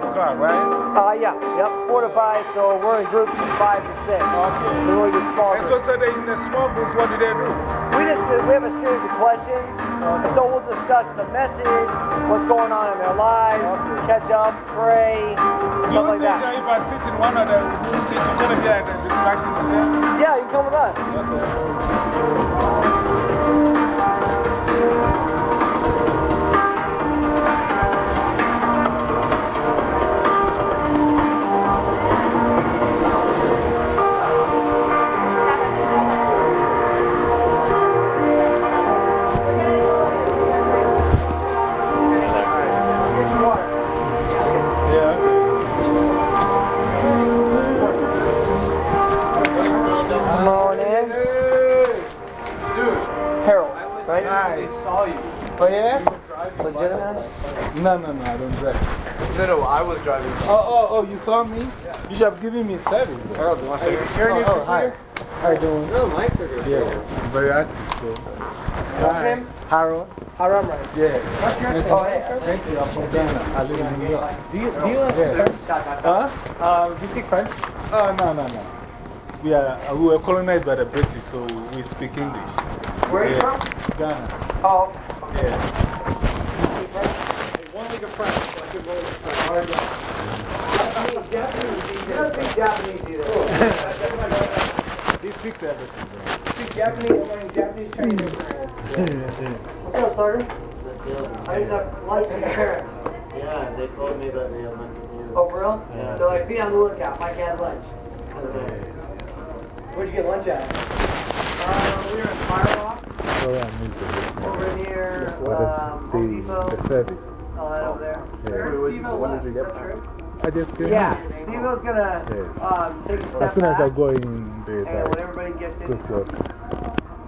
4 to 5 o'clock, right? Uh, yeah, yep, four to five, so we're in groups from five to six. Okay. We only do small And so, groups. so they, in the small groups, what do they do? We just, we have a series of questions, and so we'll discuss the message, what's going on in their lives, catch up, pray, Do you stuff like that. if I sit in one of the seats, you're going to like a distraction to them? Yeah, you can come with us. Get Haram, right? Yeah. Oh, hey. Thank you. I'm from Ghana. I live in New York. Do you, do you Yeah. French? Huh? Um, do you speak French? Oh, no, no, no. We, are, uh, we were colonized by the British, so we speak English. Where are you from? Ghana. Oh, Yeah. One week of French, so I could roll with French. you don't speak Japanese either. He speaks everything. bro. speak Japanese, Japanese, Chinese, What's up, Sergeant? I just have lunch with your parents. Yeah, they told me that they had lunch with you. Oh, for real? Yeah. They're like, be on the lookout. Mike had lunch. Okay. Where'd you get lunch at? Uh, we were in Fire Rock, Sorry, I missed it. over near What um, is Home Depot. the, the service? Oh, that over there. Yeah. When did you get back? I just came Yeah, in. Steve was gonna Yeah. um, take a step As soon as I go in, they and when like, everybody gets in,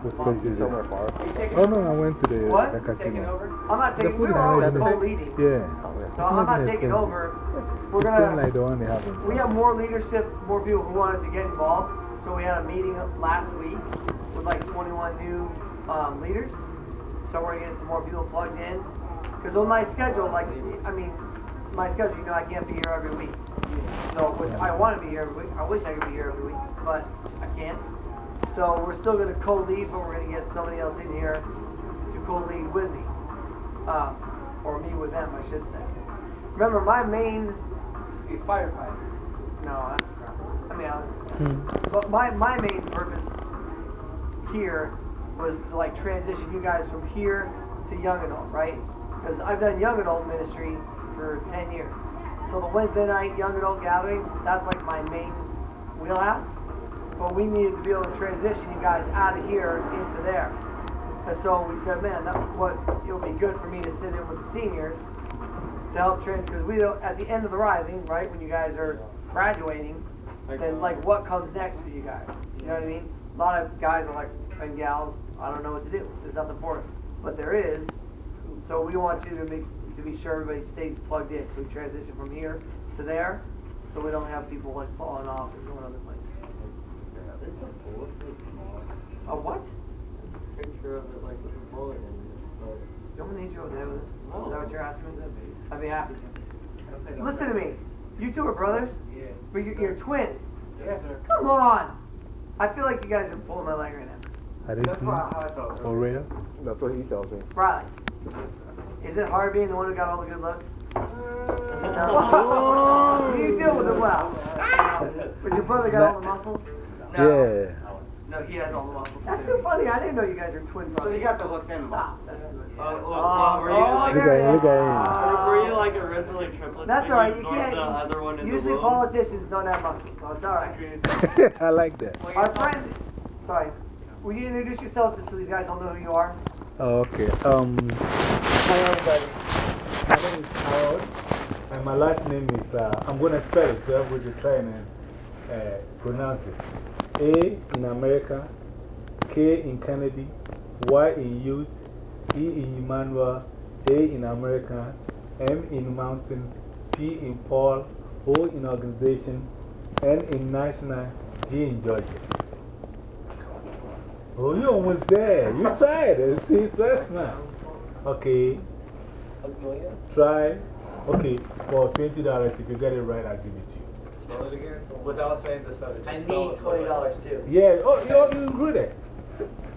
go to us. Those. Somewhere far. you take it Oh, no, I went to the, What? the casino. I'm not The taking, we food is were amazing. co-leading. Yeah. So I'm not taking expensive. over. We're It's gonna, like the one they have we have more leadership, more people who wanted to get involved. So we had a meeting last week with like 21 new um, leaders. So we're gonna get some more people plugged in. Because on my schedule, like, I mean, my schedule, you know, I can't be here every week. So, which I want to be here every week. I wish I could be here every week, but I can't. So we're still gonna co-lead, but we're gonna get somebody else in here to co-lead with me. Uh, or me with them, I should say. Remember, my main be a firefighter. No, that's crap. I mean, I, but my, my main purpose here was to like transition you guys from here to young adult, right? Because I've done young adult ministry for 10 years. So the Wednesday night young adult gathering, that's like my main wheelhouse. But we needed to be able to transition you guys out of here into there. And so we said, man, that what it'll be good for me to sit in with the seniors to help train because we don't at the end of the rising, right, when you guys are graduating, then uh, like what comes next for you guys? You know what I mean? A lot of guys are like and gals, I don't know what to do. There's nothing for us. But there is. So we want you to make to be sure everybody stays plugged in. So we transition from here to there so we don't have people like falling off and going other places. A what? Picture of it like with a bullet in it. Don't we need you over there with us? Is that what you're asking me? I'd be happy to. Listen to me. You two are brothers? yeah. But you're, you're twins. Yes, sir. Come on! I feel like you guys are pulling my leg right now. Are they That's two? why how I felt. Oh, For real? That's what he tells me. Riley, is it hard being the one who got all the good looks? Uh, no. you deal with it well. But your brother got all the muscles? Yeah. No, he has all the muscles. That's too funny. I didn't know you guys are twin brothers. So he got the looks and the Stop. That's good. Uh, well, well, were you like, Look at him, look were, were you like originally triplets? That's all right. You can't. the other one in usually the womb? politicians don't have muscles, so it's all right. I like that. Our friend, sorry, will you introduce yourselves just so these guys don't know who you are? Oh, okay. Um, Hi, everybody. my name is Harold, and my last name is, uh, I'm going to spell it so everybody try and uh, pronounce it. A in America, K in Kennedy, Y in youth, E in Emmanuel, A in America, M in mountain, P in Paul, O in organization, N in national, G in Georgia. Oh, you're almost there. You tried it. See, so that's nice. Okay. Try. Okay, for $20, if you get it right, I'll give it to you. Spell it again? Without saying the stuff. I need twenty dollars too. Yeah, oh, you, you include it.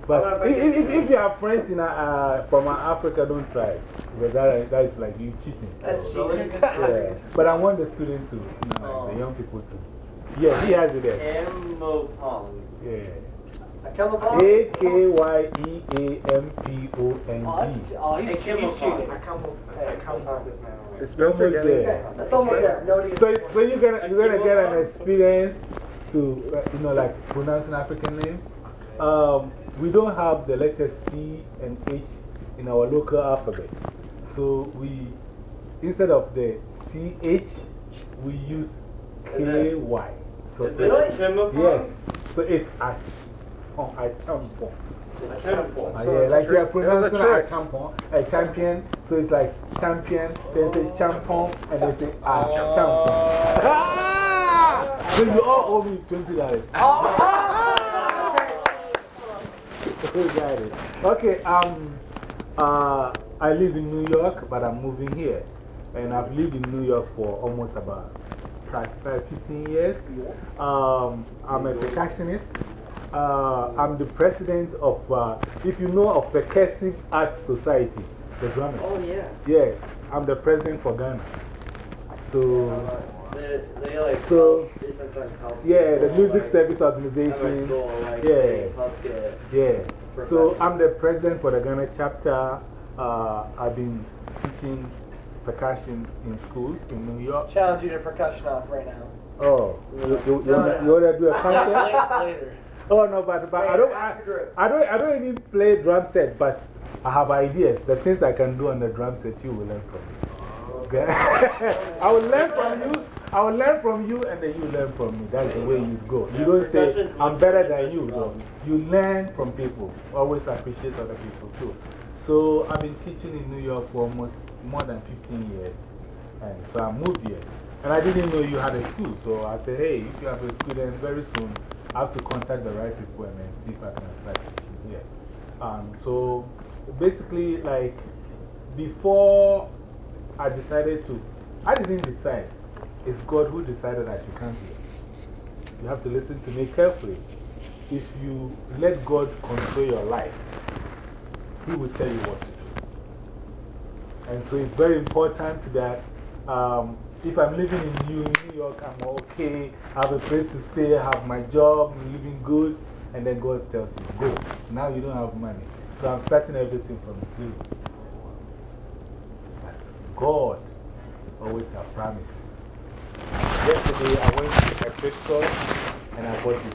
But How about if, if if, you have friends in, uh, from Africa, don't try it. Because that, that is like you cheating. That's cheating. yeah. But I want the students to, you know, like the young people to. Yeah, he has it there. Campopong. Yeah. A chemical? A K Y E A M P O N G. Oh, he's, Hey, he's Campopong. cheating. I come I come off this man. It's Almost spelled again. there. Okay, that's almost there. Nobody So, so you're gonna, you're gonna get an experience to, uh, you know, like pronouncing African names. Um, we don't have the letters C and H in our local alphabet. So we, instead of the CH, we use KY. So Is Really? it Campopong? Yes. So it's Ach. Oh, I tampon. Uh, So yeah, like you're. A pronouncing a tampon, a champion. So it's like champion, then say champon, and then say ah, tampon. Ah! So you all owe me $20. You got it. Okay, um, uh, I live in New York, but I'm moving here. And I've lived in New York for almost about uh, 15 years. Um, I'm a percussionist. Uh, I'm the president of, uh, if you know of Percussive Arts Society, the drummers. Oh, yeah. Yeah, I'm the president for Ghana. So, They, they like So, different kinds of yeah, the music like- service organization. like, Yeah. Yeah. So I'm the president for the Ghana chapter. Uh, I've been teaching percussion in schools in New York. Challenge you to percussion off right now. Oh, you, you, you, No, wanna, no. you wanna do a contest? Later. Oh, no, but, but I, don't, I, I, don't, I don't even play drum set, but I have ideas. The things I can do on the drum set, you will learn from me. Okay? I will learn from you. I will learn from you, and then you learn from me. That's the way you go. You don't say, I'm better than you. No. You learn from people. Always appreciate other people too. So I've been teaching in New York for almost more than 15 years. And so I moved here. And I didn't know you had a school. So I said, hey, if you have a student very soon, I have to contact the right people and then see if I can start teaching here. Um, so basically, like, before I decided to, I didn't decide. It's God who decided I should come here. You have to listen to me carefully. If you let God control your life, He will tell you what to do. And so it's very important that um, if I'm living in New, New York, I'm okay, I have a place to stay, I have my job, I'm living good, and then God tells you, go. Now you don't have money. So I'm starting everything from zero. But God always has promises. Yesterday, I went to a thrift store and I bought this.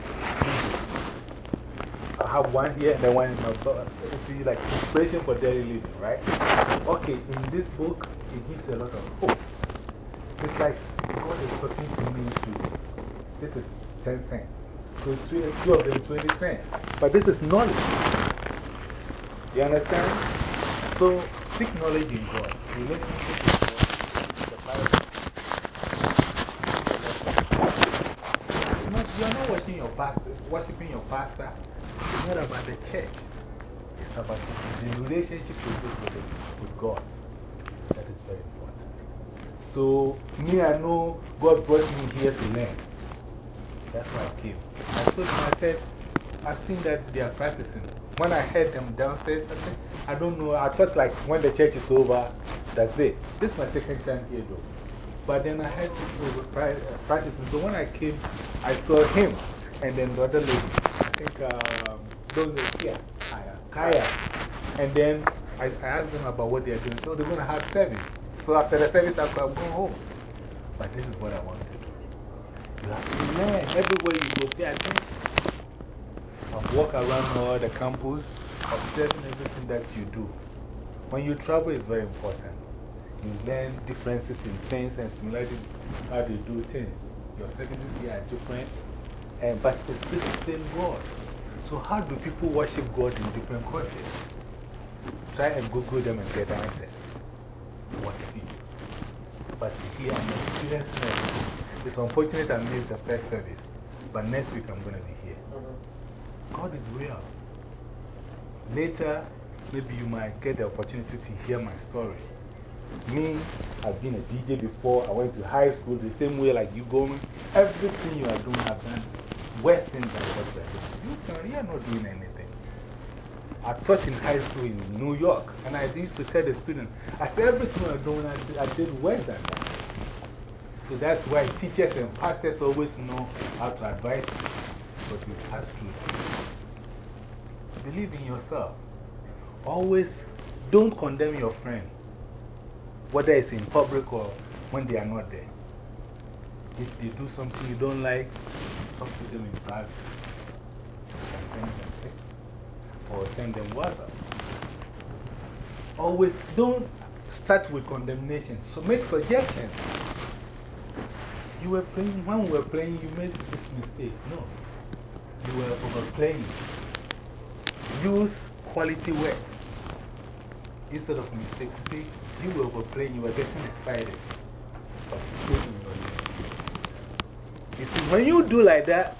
I have one here and then one in my book. See, like inspiration for daily living, right? Okay, in this book, it gives a lot of hope. It's like God is talking to me to this is 10 cents. So two, two of them 20 cents. But this is knowledge. You understand? So seek knowledge in God. Relationship with God. You're not worshiping your pastor, worshiping your pastor. It's not about the church. It's about the relationship with God. That is very important. So, me, I know God brought me here to learn. That's why I came. I told him, I said, I've seen that they are practicing. When I heard them downstairs, I said, I don't know. I thought, like, when the church is over, that's it. This is my second time here, though. But then I heard people uh, practicing. So when I came, I saw him and then the other lady. I think um, those are here, Kaya. Kaya. And then I, I asked them about what they are doing. So they're going to have service. So after the service, I'm going home. But this is what I want to do. You have to learn. Everywhere you go, pay attention. And walk around all the campus, observing everything that you do. When you travel, it's very important. You learn differences in things and similarities, how they do things. Your settings here are different, and, but it's still the same God. So, how do people worship God in different countries? Try and Google them and get answers. What see? But here I'm experiencing everything. It's unfortunate I missed the first service, but next week I'm going to be here. Mm-hmm. God is real. Later, maybe you might get the opportunity to hear my story. Me, I've been a DJ before. I went to high school the same way like you going. Everything you are doing, I've done worse things than what you are doing. You, can, you are not doing anything. I taught in high school in New York, and I used to tell the students, I said, everything you're doing, I did worse than that. So that's why teachers and pastors always know how to advise you, but you pass through. Believe in yourself. Always don't condemn your friend, whether it's in public or when they are not there. If they do something you don't like, talk to them in private. Or send them WhatsApp. Always don't start with condemnation. So make suggestions. You were playing, when we were playing, you made this mistake. No. You were overplaying. Use quality words instead of mistakes. See, you were overplaying, you were getting excited. You see, when you do like that,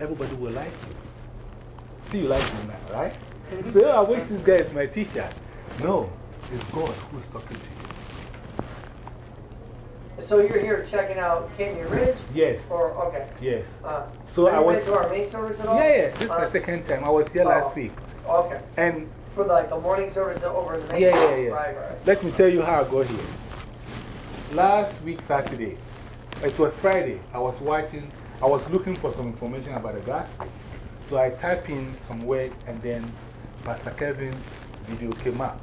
everybody will like you. See, you like me now, right? So I wish this guy is my teacher. No, it's God who's talking to you. So you're here checking out Canyon Ridge? Yes, Or, okay. yes. Uh, So have I you was. been to our main service at all? Yeah, yeah, this is Uh, my second time. I was here oh. last week. Okay. And For like the morning service over the main Yeah, yeah, yeah. Right, right. let me tell you how I got here. Last week, Saturday, it was Friday, I was watching, I was looking for some information about the gospel. So I typed in some word and then Pastor Kevin's video came up.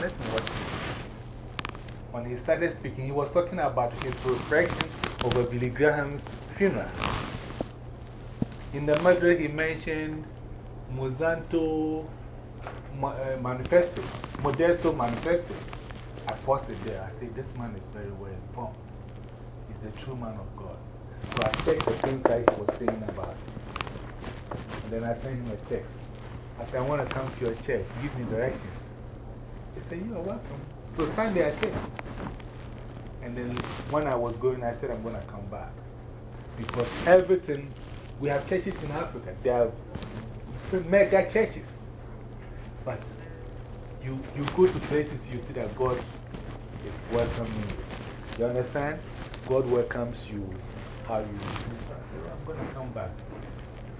Let me watch it. When he started speaking, he was talking about his reflection over Billy Graham's funeral. In the middle, he mentioned Mozanto uh, Manifesto, Modesto Manifesto. I paused it there. I said, This man is very well informed. He's the true man of God. So I checked the things that he was saying about. And then I sent him a text. I said, I want to come to your church. Give me directions. He said, You are welcome. So Sunday I came. And then when I was going, I said, I'm going to come back. Because everything, we have churches in Africa, they are mega churches. But you, you go to places, you see that God is welcoming you. You understand? God welcomes you how you do. I'm going to come back.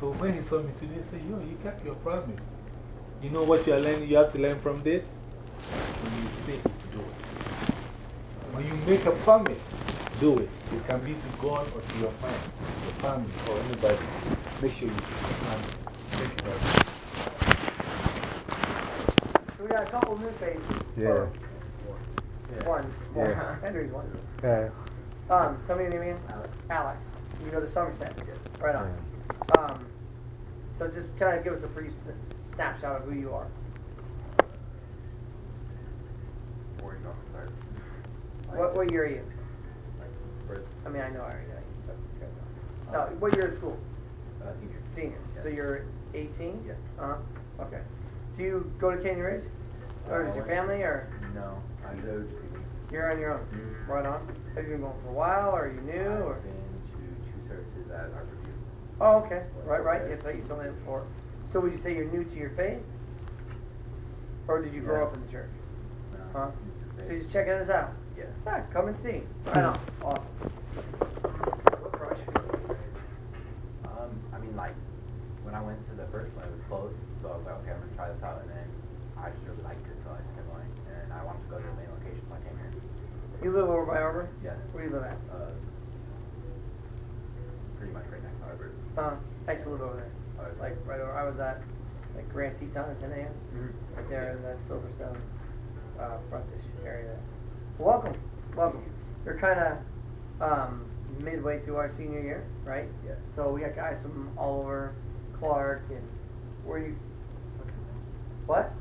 So when he saw me today, he said, Yo, you kept your promise. You know what you are learning? You have to learn from this? When you say do it. When you make a promise, do it. It can be to God or to your friend, your family, or anybody. Make sure you keep your promise. Thank you very. So we got a couple new faces. Yeah. Or Yeah. One. Yeah. Henry's one. Yeah. Um, tell me your name again? Alex. You go to Somerset? Right on. Um, so just kind of give us a brief sn snapshot of who you are. Where you going? What, what year are you? I mean, I know I already know you, but. No, what year of school? uh, senior. Senior. So you're 18? Yes. Uh huh. Okay. Do you go to Canyon Ridge? Or Uh, is your family, or No, I go to. you're on your own? Mhm. Right on. Have you been going for a while, or are you new, I've or? been to two services at Harborview. Oh, okay. Right, right. Yes, I you told me that before. So would you say you're new to your faith? Or did you grow Yeah. up in the church? No, Huh? So you're just checking us out? Yeah. Yeah, come and see. Right on. Awesome. What brought you to Um, I mean, like, when I went to the first one, it was closed, so I was like, okay, I'm gonna try this out, and then I just really liked it, so I just kept going, and I wanted to go to the main location, so I came here. You live over by Arbor? Yeah. Where do you live at? Uh, pretty much right next. Uh, I used to live over there. Like right over, I was at like Grand Teton at 10 a.m. Mhm. Right there in that Silverstone uh, frontish area. Welcome, welcome. You're kind of um, midway through our senior year, right? Yeah. So we got guys from all over, Clark and where you? What?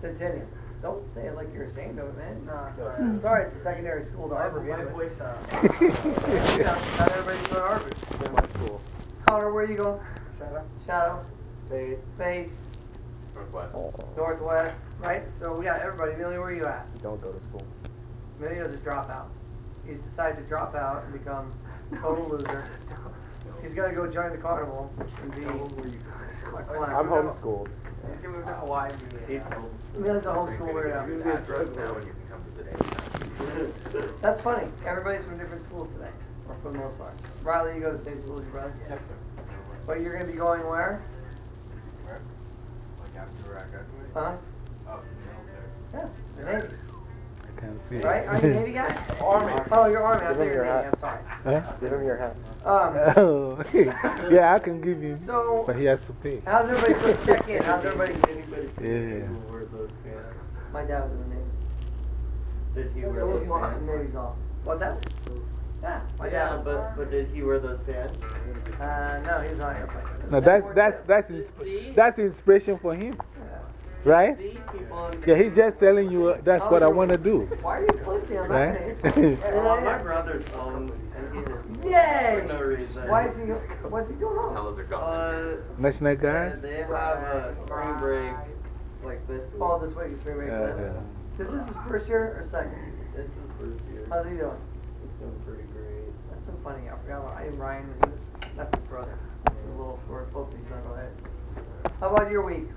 Centennial. Don't say it like you're ashamed of it, man. No, Sorry, sorry it's a secondary school to Harvard. My anyway. voice, uh, Yeah, Not everybody's going to Harvard. in my school. Connor, where you going? Shadow? Shadow, They Faith, Northwest. Northwest, right? So we got everybody. Emilio, where are you at? don't go to school. Emilio's a dropout. He's decided to drop out and become a total loser. He's gonna go join the carnival and be a clown. I'm homeschooled. He's gonna move to Hawaii. He's Emilio's a homeschooler now. He's address now and you can come to the day. That's funny. Everybody's from different schools today, or for the most part. Riley, you go to the same school as your brother? Yes, sir. But you're gonna be going where? Where? Like after I graduate? Huh? Oh, military. Yeah, the Navy. I can see. Right? Are you a Navy guy? Army. Oh, you're Army. I Give thought him you were your Navy. hat. I'm sorry. Huh? Give him your hat. Um, Oh, yeah, I can give you. So- But he has to pay. how's everybody? Quick check in. How's everybody? Anybody? Yeah. My dad was in the Navy. Did he So wear those pants? Navy's awesome. What's that? Yeah. Yeah, but, but did he wear those pants? Uh, no, he's was on an airplane. No, that's, that's, that's, insp that's inspiration for him, right? See, people on Yeah, he's just telling you uh, that's what I want to do, Why are you flinching? I'm not right? gonna. Well, my brother's home, and he just, Yay! for no reason. Why is he, go- what's he doing wrong? Fellas are gone. Uh, National uh, Guard? they have a spring break like this week. Oh, this week is spring break for Uh, them. This is his first year or second? This is first year. How's he doing? He's doing pretty great. That's so funny. I forgot about I am Ryan he was, that's his brother. The little squirt, both these knuckleheads. How about your week?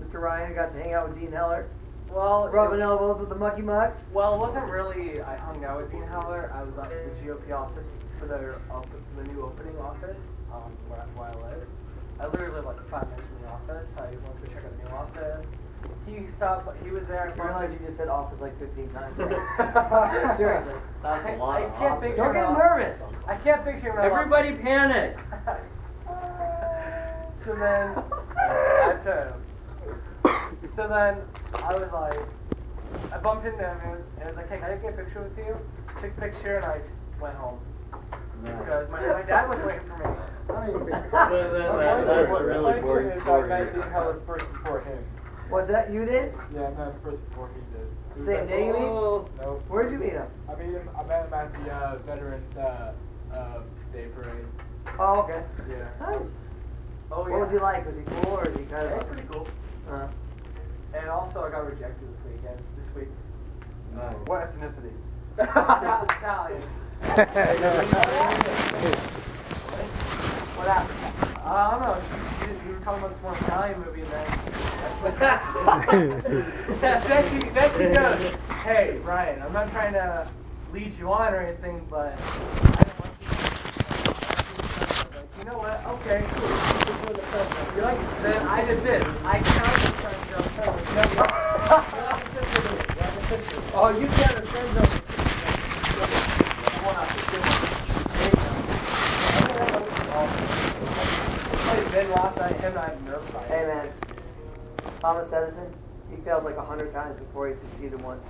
Mr. Ryan, got to hang out with Dean Heller, Well, rubbing elbows with the Mucky Mucks. well, it wasn't really. I hung out with Dean Heller. I was at the GOP office for their for the new opening office, um, where, I- where I live. I literally live like five minutes from the office. So I went to check out the new office. He stopped. He was there. I realize you just said office like 15 times. Seriously. That's I, a lot I of can't office. picture. Don't get nervous. I can't picture him. Everybody panic! so then, I to. So then, I was like, I bumped into him and it was like, hey, can I get a picture with you? Took a picture and I went home. Because my, my dad was waiting for me. Then- then that- that's a really boring story. first before him. Was that you did? Yeah, I met him first before he did. He was Same at- day you mean? Oh, Nope. Where'd you meet him? I meet him. I met him at the uh, Veterans uh, uh, Day Parade. Oh, okay. Yeah. Nice. Oh, What was he like? Was he cool or is he kind of. was of? pretty cool. Uh, And also, I got rejected this weekend. This week. nice. What ethnicity? Italian. what happened? Uh, I don't know. She, she, we were talking about some Italian movie and then. then, she, then she goes, Hey, Ryan, I'm not trying to lead you on or anything, but I you You know what? Okay, cool. You're like, then I did this. I counted friend zone. Oh, you a friend zone. Hey, Ben last night, him and I had nerve fight. Hey man, Thomas Edison, he failed like a hundred times before he succeeded once.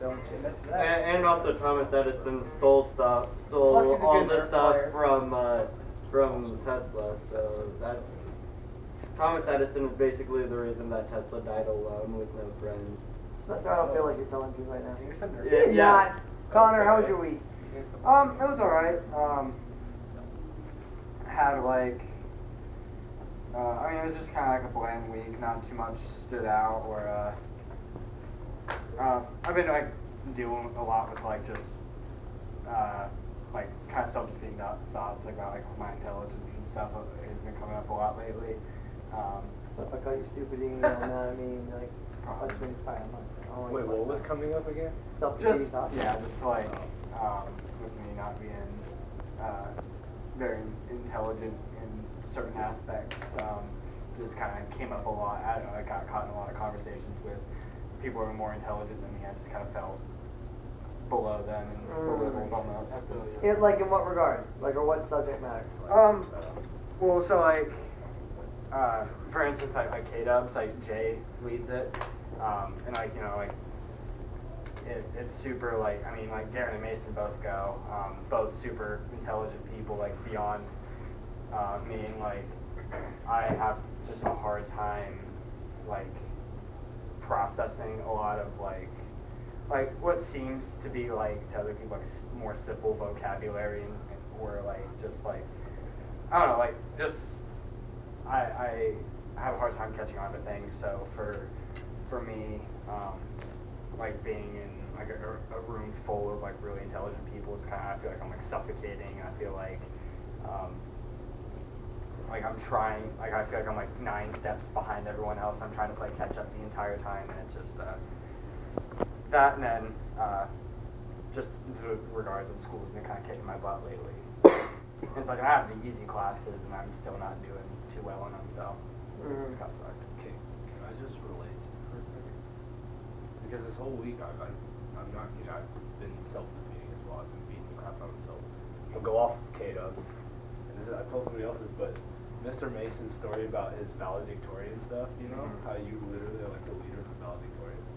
Don't you? That's, And, that's, and also Thomas Edison stole stuff, stole all good the stuff player. from, uh, from Tesla, so that, Thomas Edison is basically the reason that Tesla died alone with no friends. Spencer, I don't feel like you're telling me right now. you're some nerd. Yeah, yeah. Not. Connor, how was your week? Um, it was alright. Um, had like, uh, I mean, it was just kind of like a bland week. Not too much stood out. Or, uh, uh, I've been like dealing a lot with like just, uh, like kind of self-defeating thoughts about like my intelligence and stuff. It's been coming up a lot lately. Um, So if I call you stupid, you know, now I mean, like, punch me in the face. I don't like Wait, what was punch. coming up again? Self-defeating just thoughts. yeah, just like um, with me not being uh, very intelligent in certain aspects, um, just kind of came up a lot. I, I got caught in a lot of conversations with people who were more intelligent than me. I just kind of felt below them and Mm. belittled almost. In, like, in what regard? Like, or what subject matter? Um, well, so like, uh, for instance, like, like K-Dubs, like Jay leads it, um, and like, you know, like, it, it's super, like, I mean, like, Garen and Mason both go, um, both super intelligent people, like, beyond, uh, me, and like, I have just a hard time, like, processing a lot of like like what seems to be like to other people like more simple vocabulary and, or like just like I don't know like just I I have a hard time catching on to things. So for for me um, like being in like a, a room full of like really intelligent people is kind of I feel like I'm like suffocating. I feel like um, like I'm trying, like I feel like I'm like nine steps behind everyone else. I'm trying to play catch up the entire time, and it's just uh, that. And then uh, just the regards of school's been kind of kicking my butt lately. it's like I have the easy classes, and I'm still not doing too well on them. So Mhm. it kind of. Okay, can I just relate for a second? Because this whole week I've, I've, I'm not kidding, I've been self-defeating as well. I've been beating the crap out of myself. I'll go off K-Dubs. And this is, I told somebody else's, but Mr. Mason's story about his valedictorian stuff, you know? Mhm. How you literally are like the leader of the valedictorians.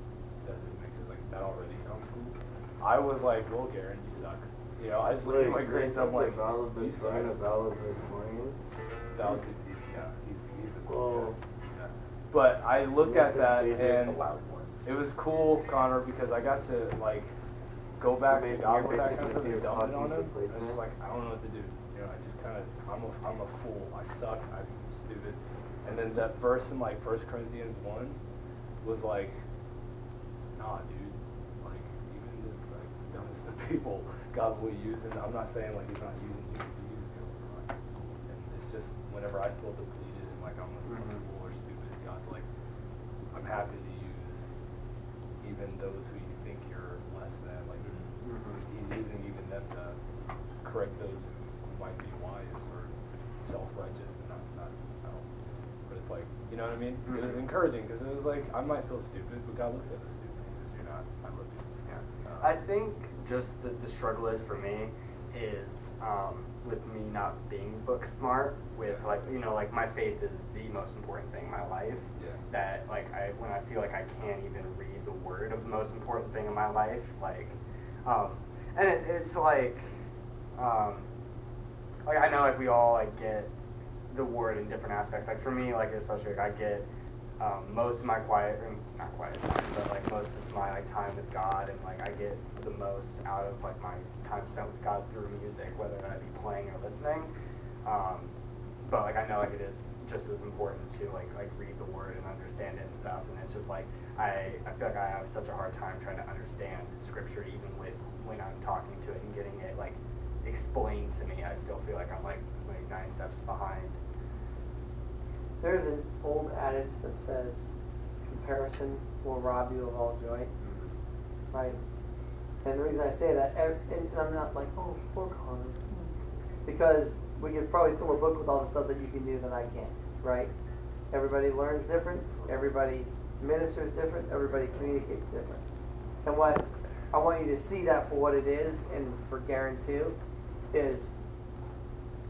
That just makes it like, that already sounds cool. I was like, well, Garen, you suck. You know, I just look at my grades, I'm like, you suck. valedictorian. Valedictorian, yeah, he's, he's the cool guy. Yeah. But I looked at that and the loud one. it was cool, Connor, because I got to like go back to Mason, God you're I kind of your dumped it on him. I was just like, I don't know what to do. Know, I just kind of, I'm a, I'm a fool. I suck. I'm stupid. And then that verse in like First Corinthians one was like, nah, dude. Like even the like dumbest of people, God will use, and I'm not saying like He's not using you. He uses you. And it's just whenever I feel depleted and like I'm a Mhm. fool or stupid, God's like, I'm happy to use even those who you think you're less than. Like Mhm. he's using even them to correct those who might be wise or self-righteous and not, not I don't. But it's like, you know what I mean? It was encouraging because it was like I might feel stupid, but God looks at us stupid. He says, "You're not. I love you." Yeah. Uh, I think just the, the struggle is for me is um, with me not being book smart. With like you know like my faith is the most important thing in my life. Yeah. That like I when I feel like I can't even read the word of the most important thing in my life like, um, and it, it's like, um, like I know like we all like get the word in different aspects. Like for me, like especially like I get um, most of my quiet, not quiet time, but like most of my like time with God, and like I get the most out of like my time spent with God through music, whether that be playing or listening. Um, but like I know like it is just as important to like like read the word and understand it and stuff. And it's just like I I feel like I have such a hard time trying to understand scripture even with when I'm talking to it and getting it like explained to me. I still feel like I'm like like nine steps behind. There's an old adage that says, comparison will rob you of all joy, mm-hmm. right? And the reason I say that, and I'm not like, oh, poor Connor, mm-hmm. because we could probably fill a book with all the stuff that you can do that I can't, right? Everybody learns different, everybody ministers different, everybody communicates different. And what I want you to see that for what it is, and for Garen too, is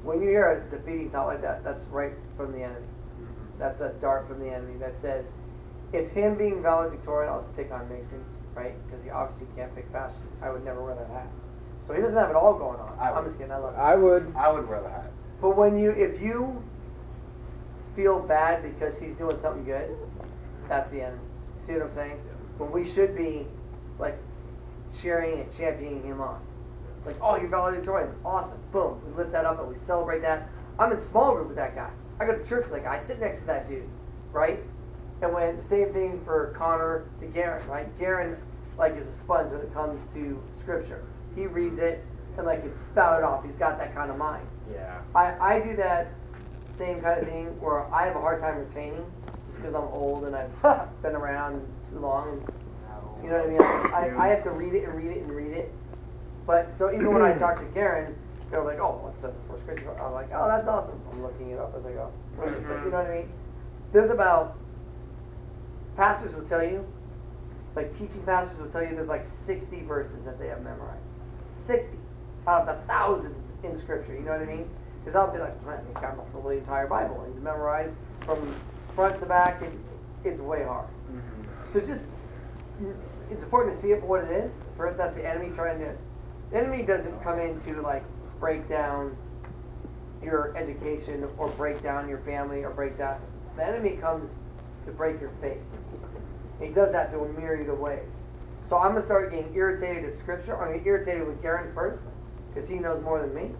when you hear a defeating thought like that, that's right from the enemy. That's a dart from the enemy that says, if him being valedictorian, I'll just pick on Mason, right? Because he obviously can't pick fashion. I would never wear that hat. So he doesn't have it all going on. I I'm would. just kidding. I love it. I would. I would wear the hat. But when you, if you feel bad because he's doing something good, that's the enemy. See what I'm saying? When we should be like cheering and championing him on. Like, oh, you're valedictorian. Awesome. Boom. We lift that up and we celebrate that. I'm in small group with that guy. I go to church with that guy. I sit next to that dude. Right? And when the same thing for Connor to Garen, right? Garen like is a sponge when it comes to scripture. He reads it and like it's spouted off. He's got that kind of mind. Yeah. I, I do that same kind of thing where I have a hard time retaining just because I'm old and I've been around too long. You know what I mean? I, I have to read it and read it and read it. But so even when I talk to Garen, they're like, "Oh, what says in First Corinthians?" I'm like, "Oh, that's awesome." I'm looking it up as I go. What does it say? You know mm-hmm. what I mean? There's about pastors will tell you, like teaching pastors will tell you, there's like 60 verses that they have memorized. 60 out of the thousands in Scripture. You know what I mean? Because I'll be like, man, this guy must know the entire Bible. He's memorized from front to back, and it's way hard. Mm-hmm. So just, it's, it's important to see it for what it is. First, that's the enemy trying to. The enemy doesn't come in to like break down your education or break down your family or break down. The enemy comes to break your faith. And he does that through a myriad of ways. So I'm gonna start getting irritated at scripture. I'm gonna get irritated with Garen first, because he knows more than me.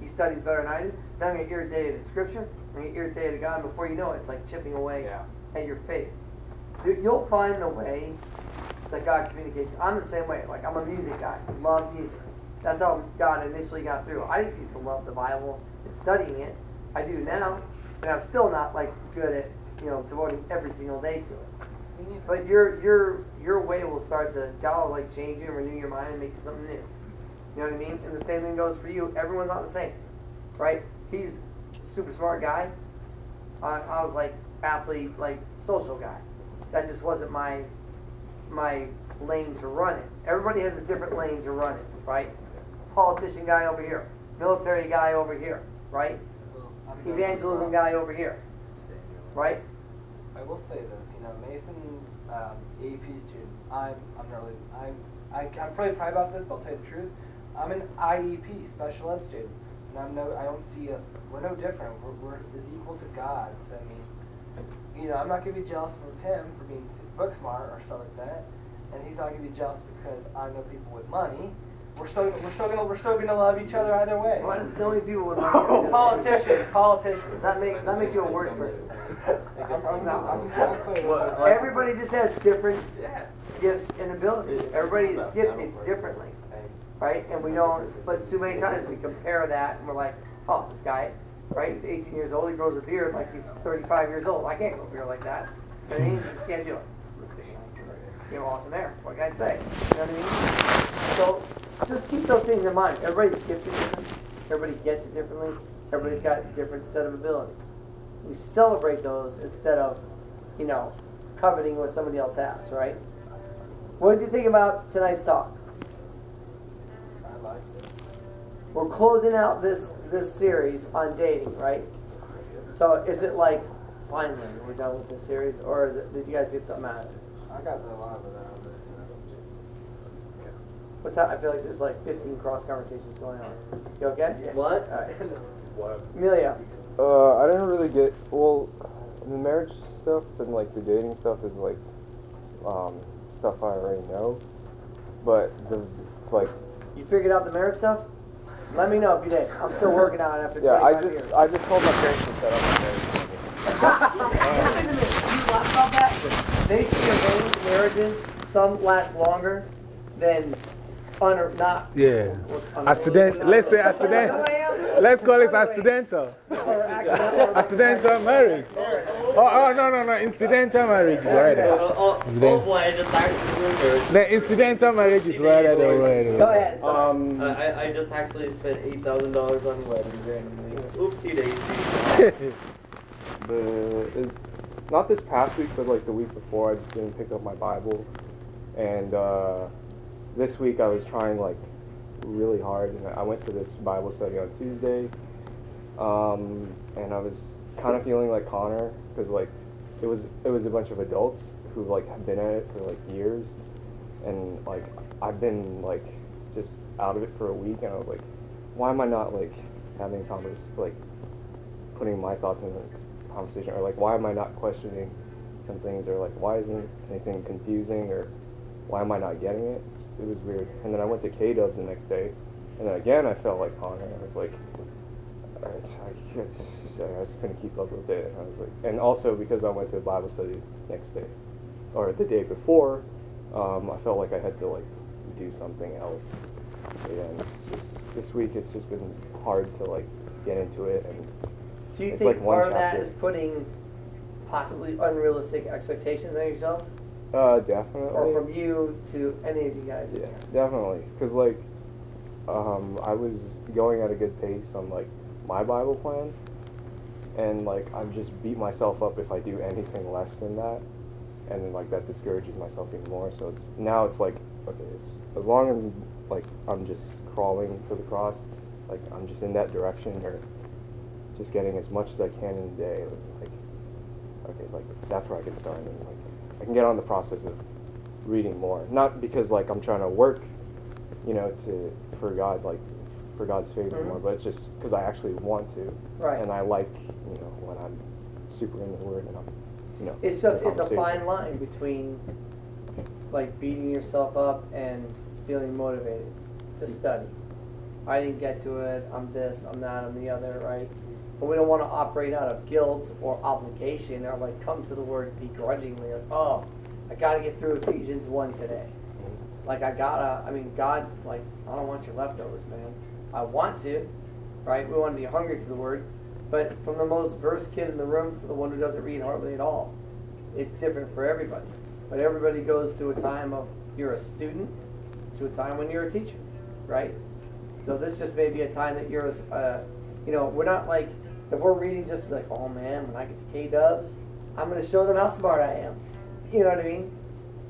He studies better than I do. Then I'm gonna get irritated at scripture. I'm gonna get irritated at God. And before you know it, it's like chipping away Yeah. at your faith. You- You'll find the way that God communicates. I'm the same way. Like I'm a music guy. Love music. That's how God initially got through. I used to love the Bible and studying it. I do now, and I'm still not like good at you know devoting every single day to it. But your your your way will start to God will like change you and renew your mind and make you something new. You know what I mean? And the same thing goes for you. Everyone's not the same, right? He's super smart guy. I, I was like athlete, like social guy. That just wasn't my my lane to run it. Everybody has a different lane to run it, right? Politician guy over here, military guy over here, right? Evangelism guy over here, right? I will say this, you know, Mason's um, AP student. I'm, I'm not really, I'm, I, I'm probably proud about this, but I'll tell you the truth. I'm an IEP, special ed student, and I'm no, I don't see a, we're no different. We're, we're as equal to God. So I mean, you know, I'm not gonna be jealous of him for being book smart or something like that, and he's not gonna be jealous because I know people with money. We're still, we're still gonna, we're still gonna love each other either way. Why does the only people with? Politicians, politicians. Does that make that makes you a worse person? No, Everybody just has different Yeah. gifts and abilities. Everybody is gifted differently, right? And we don't. But too many times we compare that and we're like, oh, this guy, right? He's 18 years old. He grows a beard like he's 35 years old. I can't grow a beard like that. You know what I mean? Just can't do it. You have awesome hair. What can I say? You know what I mean? So just keep those things in mind. Everybody's gifted. Everybody gets it differently. Everybody's got a different set of abilities. We celebrate those instead of, you know, coveting what somebody else has, right? What did you think about tonight's talk? I like it. We're closing out this this series on dating, right? So is it like finally we're done with this series, or is it? Did you guys get something out of it? I got a lot of it out. What's that? I feel like there's like 15 cross conversations going on. You okay? What? All right. What? Amelia, Uh, I didn't really get well. The marriage stuff and like the dating stuff is like um, stuff I already know, but the like you figured out the marriage stuff? Let me know if you did. I'm still working on it after yeah, I just years. I just told my parents to set up a marriage. Listen to me. You laugh about that? They see arranged marriages. Some last longer than un- not. Yeah. what's un- Accident. Let's say accident. Let's call it accidental. Accidental. Accidental marriage. Oh, oh no, no, no. Incidental marriage is right there. Oh, boy, I just actually remembered. The incidental marriage is right there already. Go ahead. Um, I, I- I just actually spent eight thousand dollars on weddings randomly. Oopsie daisy. the not this past week, but like the week before, I just didn't pick up my Bible, and uh, this week I was trying like really hard, and I went to this Bible study on Tuesday, um, and I was kind of feeling like Connor because like it was it was a bunch of adults who like have been at it for like years, and like I've been like just out of it for a week, and I was like, why am I not like having convers like putting my thoughts in the conversation, or like why am I not questioning some things, or like why isn't anything confusing, or why am I not getting it? It was weird. And then I went to K Dubs the next day, and then again I felt like Connor. I was like, I, I, just, I just couldn't keep up with it. And I was like, and also because I went to Bible study next day, or the day before, um, I felt like I had to like do something else. And it's just this week it's just been hard to like get into it and Do you it's think like one part of that is putting possibly unrealistic expectations on yourself? Uh definitely. Or from you to any of you guys? yeah definitely. Because like um I was going at a good pace on like my Bible plan. And like I'm just beat myself up if I do anything less than that. And then like that discourages myself even more. So it's now it's like okay it's as long as like I'm just crawling to the cross like I'm just in that direction or just getting as much as I can in a day like okay like that's where I can start and like I can get on the process of reading more not because like I'm trying to work you know to for God like for God's favor Mhm. more but it's just because I actually want to Right. and I like you know when I'm super in the Word and I'm you know It's just, it's a fine line between like beating yourself up and feeling motivated to study. I didn't get to it. I'm this. I'm that. I'm the other. Right. But we don't want to operate out of guilt or obligation or like come to the word begrudgingly. Like, oh, I got to get through Ephesians one today. Like I gotta. I mean, God's like, I don't want your leftovers, man. I want to, right? We want to be hungry for the word, but from the most versed kid in the room to the one who doesn't read hardly at all, it's different for everybody. But everybody goes through a time of you're a student to a time when you're a teacher, right? So this just may be a time that you're, uh, you know, we're not like if we're reading just like, oh man, when I get to K Dubs, I'm going to show them how smart I am. You know what I mean?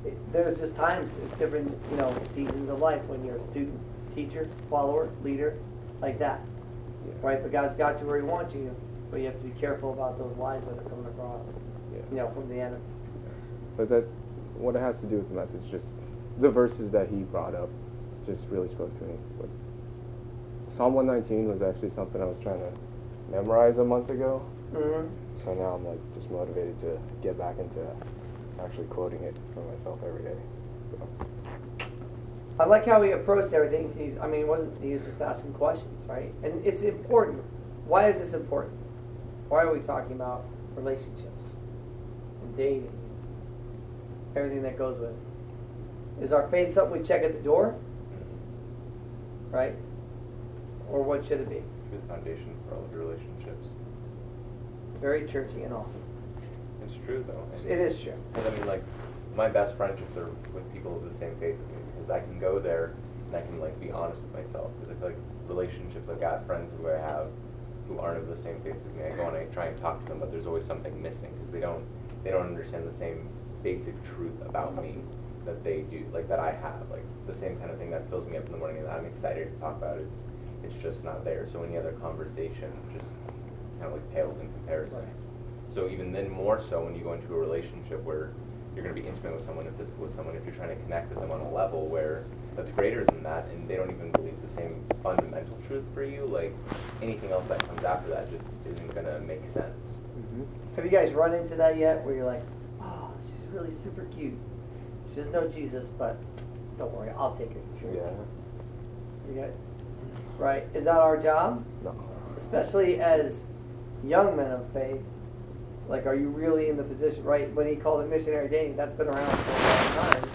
It, there's just times, there's different, you know, seasons of life when you're a student, teacher, follower, leader, like that, right? But God's got you where He wants you, but you have to be careful about those lies that are coming across, Yeah. you know, from the enemy. But that, what it has to do with the message, just the verses that he brought up, just really spoke to me. But Psalm 119 was actually something I was trying to memorize a month ago. Mm-hmm. So now I'm like just motivated to get back into actually quoting it for myself every day. So, I like how he approached everything. He's, I mean, it wasn't he was just asking questions, right? And it's important. Why is this important? Why are we talking about relationships and dating, everything that goes with it? Is our faith something we check at the door, right? Or what should it be? Good foundation for all of your relationships. Very churchy and awesome. It's true though. and- It is true. And I mean, like, my best friendships are with people of the same faith as me because I can go there and I can like be honest with myself. Because I feel like relationships, I've got friends who I have who aren't of the same faith as me. I go and I try and talk to them, but there's always something missing because they don't they don't understand the same basic truth about me that they do, like that I have, like the same kind of thing that fills me up in the morning and that I'm excited to talk about. It's it's just not there. So any other conversation just kind of like pales in comparison. So even then more so when you go into a relationship where you're going to be intimate with someone and physical with someone, if you're trying to connect with them on a level where that's greater than that and they don't even believe the same fundamental truth for you, like anything else that comes after that just isn't going to make sense. Mm-hmm. Have you guys run into that yet? Where you're like, oh, she's really super cute. She doesn't know Jesus, but don't worry, I'll take her to church. yeah. You got, right? Is that our job? No. Especially as young men of faith. Like, are you really in the position, right? When he called it missionary dating, that's been around for a long time.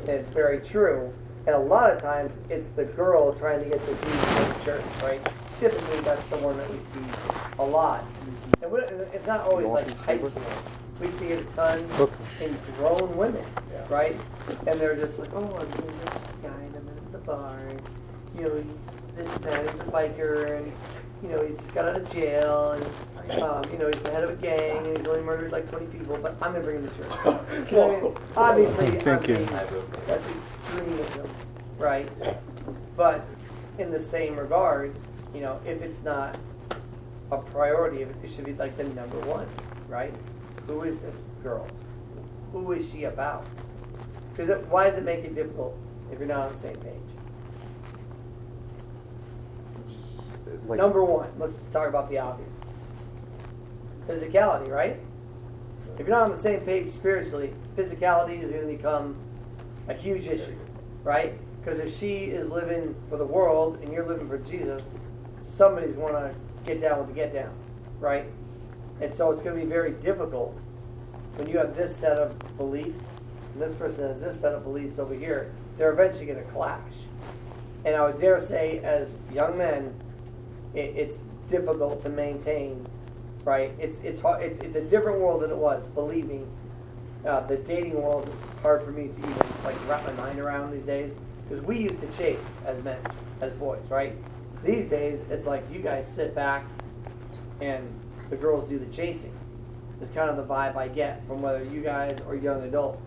And it's very true. And a lot of times, it's the girl trying to get the dude to go to church, right? Typically, that's the one that we see a lot. And it's not always like high school. We see it a ton in grown women, right? And they're just like, oh, I'm doing this guy and I'm at the bar. And, you know, this man, he's a biker, and you know, he's just got out of jail, and um, you know, he's the head of a gang, and he's only murdered like 20 people. But I'm gonna bring him to church. You I mean? Obviously, Thank you. I say. that's extremism, right? But in the same regard, you know, if it's not a priority, if it should be like the number one, right? Who is this girl? Who is she about? Because why does it make it difficult if you're not on the same page? Like, Number one, let's just talk about the obvious. Physicality, right? If you're not on the same page spiritually, physicality is going to become a huge issue, right? Because if she is living for the world and you're living for Jesus, somebody's going to get down with the get down, right? And so it's going to be very difficult when you have this set of beliefs and this person has this set of beliefs over here. They're eventually going to clash. And I would dare say, as young men, it, it's difficult to maintain, right? It's it's hard, it's it's a different world than it was. Believe me, uh, the dating world is hard for me to even like wrap my mind around these days because we used to chase as men, as boys, right? These days, it's like you guys sit back and the girls do the chasing. It's kind of the vibe I get from whether you guys or young adult.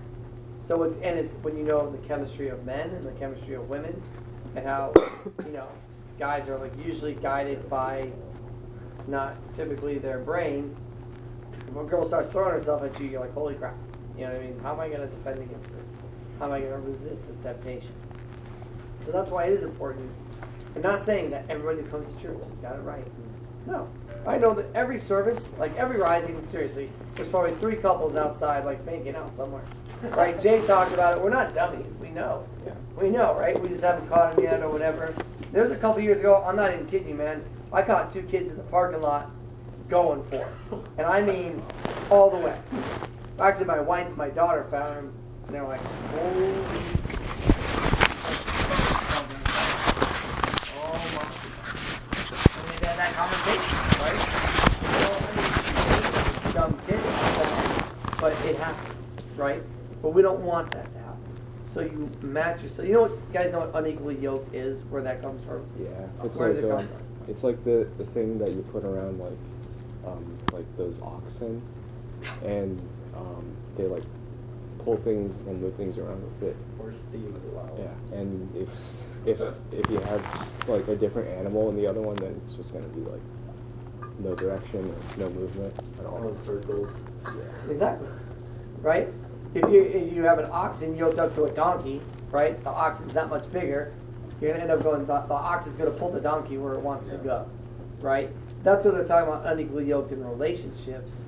So it's and it's when you know the chemistry of men and the chemistry of women, and how you know guys are like usually guided by not typically their brain. When a girl starts throwing herself at you, you're like, holy crap. You know what I mean? How am I going to defend against this? How am I going to resist this temptation? So that's why it is important. I'm not saying that everybody who comes to church has got it right. No. I know that every service, like every rising, seriously, there's probably three couples outside, like making out somewhere. right? Jay talked about it. We're not dummies. We know. Yeah. We know, right? We just haven't caught them yet or whatever. There's a couple years ago. I'm not even kidding you, man. I caught two kids in the parking lot going for it, and I mean all the way. Actually, my wife and my daughter found them, and they're like, "Holy!" Oh conversation, right? I mean, dumb but it happens, right? But we don't want that to happen. So you match yourself. You know what, you guys know what unequally yoked is? Where that comes from? Yeah, it's Where does like it come from? it's like the the thing that you put around like um, like those oxen, and um, they like pull things and move things around with it. Or steam as well. Yeah, and if if if you have like a different animal in the other one, then it's just gonna be like no direction or no movement at all. All those circles. Yeah. Exactly. Right? If you if you have an oxen yoked up to a donkey, right? The oxen's that much bigger. You're gonna end up going. The, the ox is gonna pull the donkey where it wants to go, right? That's what they're talking about unequally yoked in relationships,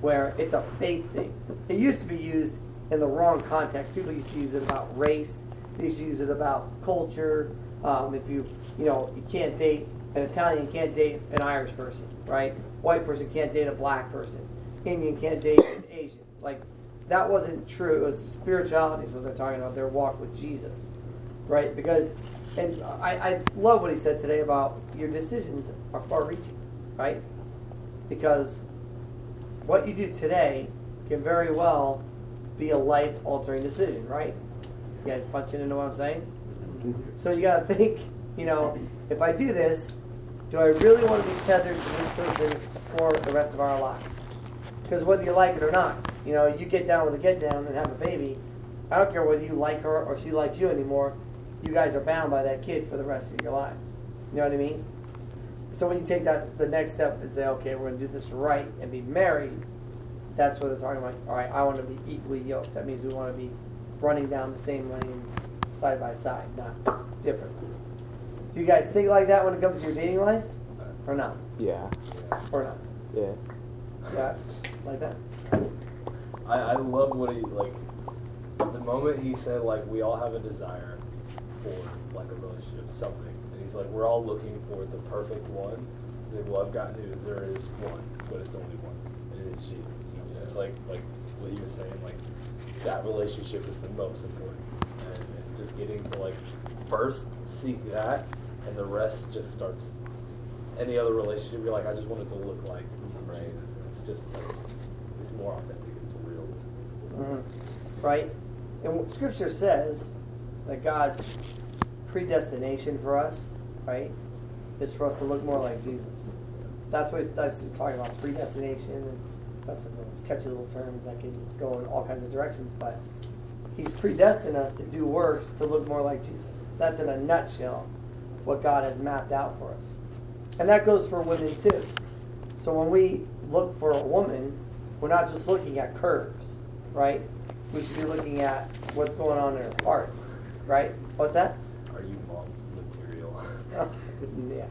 where it's a faith thing. It used to be used in the wrong context. People used to use it about race. They used to use it about culture. Um, if you you know you can't date an Italian can't date an Irish person, right? White person can't date a black person. Indian can't date an Asian. Like that wasn't true. It was spirituality is what they're talking about. Their walk with Jesus, right? Because, and I, I love what he said today about your decisions are far-reaching, right? Because what you do today can very well be a life-altering decision, right? You guys punching into what I'm saying? So you got to think, you know, if I do this, do I really want to be tethered to this person for the rest of our lives? Because whether you like it or not, you know, you get down with a get down and have a baby. I don't care whether you like her or she likes you anymore. You guys are bound by that kid for the rest of your lives. You know what I mean? So when you take that the next step and say, okay, we're going to do this right and be married, that's what they're talking about. All right, I want to be equally yoked. That means we want to be running down the same lanes side by side, not different. Do you guys think like that when it comes to your dating life, or not? Yeah. Or not? Yeah. Yeah, like that. I, I love what he like. The moment he said like we all have a desire for like a relationship, something, and he's like we're all looking for the perfect one. Then well, I've got news. There is one, but it's only one, and it is Jesus. You know, it's like like what he was saying. Like that relationship is the most important, and, and just getting to like first seek that, and the rest just starts. Any other relationship, you're like, I just want it to look like. And it's just like, it's more authentic. Mhm. Right? And what Scripture says that God's predestination for us, right, is for us to look more like Jesus. That's what he's, that's what he's talking about predestination. And that's those catchy little terms that can go in all kinds of directions. But He's predestined us to do works to look more like Jesus. That's in a nutshell what God has mapped out for us. And that goes for women too. So when we look for a woman, we're not just looking at curves, right? We should be looking at what's going on in her heart, right? What's that? Are you mom material? Oh, yeah.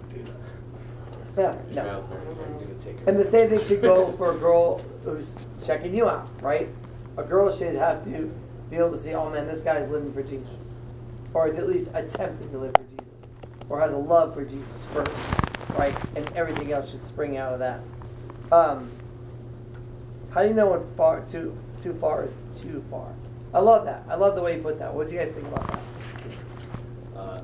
Yeah, no. You're gonna take her- And the same thing should go for a girl who's checking you out, right? A girl should have to be able to see, oh man, this guy's living for Jesus. Or is at least attempting to live for Jesus. Or has a love for Jesus first, right? And everything else should spring out of that. Um, how do you know when far too too far is too far? I love that. I love the way you put that. What do you guys think about that? Uh,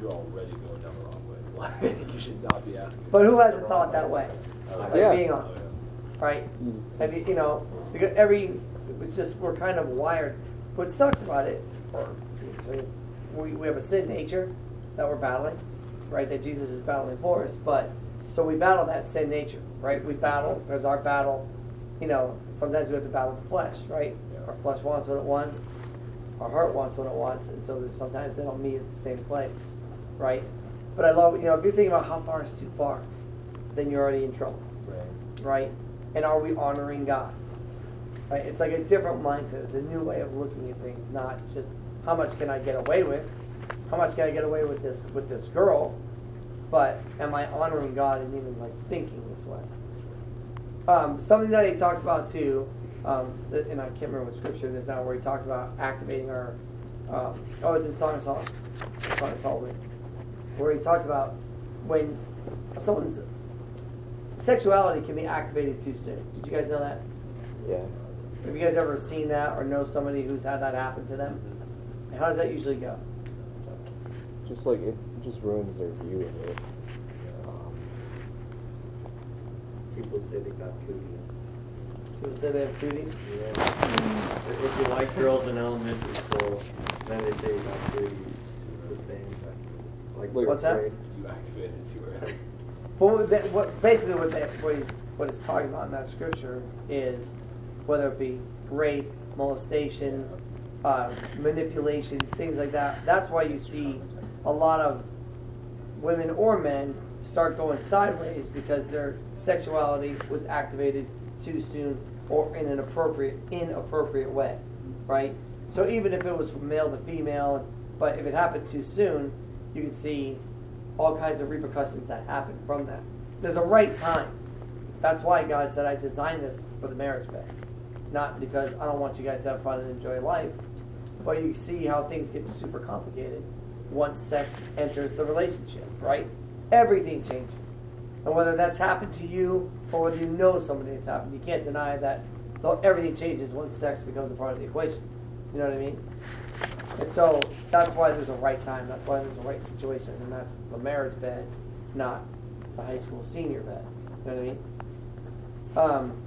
you're already going down the wrong way. You should not be asking. But who hasn't the thought that way? Oh, Like Yeah. being honest, right? Have you, you know, because every, it's just, we're kind of wired. What sucks about it, or, we, we have a sin nature that we're battling, right? That Jesus is battling for us, but, so we battle that sin nature, right? We battle, because our battle, you know, sometimes we have to battle the flesh, right? Our flesh wants what it wants, our heart wants what it wants, and so there's sometimes they don't meet at the same place, right? But I love, you know, if you're thinking about how far is too far, then you're already in trouble Right. right? And are we honoring God? Right? It's like a different mindset. It's a new way of looking at things, not just how much can I get away with? How much can I get away with this with this girl? But am I honoring God and even like thinking this way? Um, something that he talked about too um, and I can't remember what scripture it is now, where he talks about activating our, um, oh, it's in Song of Songs, Song of Solomon, where he talked about when someone's sexuality can be activated too soon. Did you guys know that? Yeah. Have you guys ever seen that or know somebody who's had that happen to them? And how does that usually go? Just like it just ruins their view of it. Um, People say they got cooties. People say they have cooties. Yeah. If you like girls in elementary school, then they say you got cooties. The thing. Like Wait, what's that? grade. You activated it too early. Well, what, that, what basically what, they, what, he's, what it's talking about in that scripture is whether it be rape, molestation, uh, manipulation, things like that. That's why you see a lot of women or men start going sideways because their sexuality was activated too soon or in an appropriate, inappropriate way, right? So even if it was from male to female, but if it happened too soon, you can see all kinds of repercussions that happen from that. There's a right time. That's why God said I designed this for the marriage bed. Not because I don't want you guys to have fun and enjoy life, but you see how things get super complicated once sex enters the relationship, right? Everything changes. And whether that's happened to you or whether you know somebody that's happened, you can't deny that though everything changes once sex becomes a part of the equation. You know what I mean? And so that's why there's a right time, that's why there's a right situation, and that's the marriage bed, not the high school senior bed. You know what I mean? Um,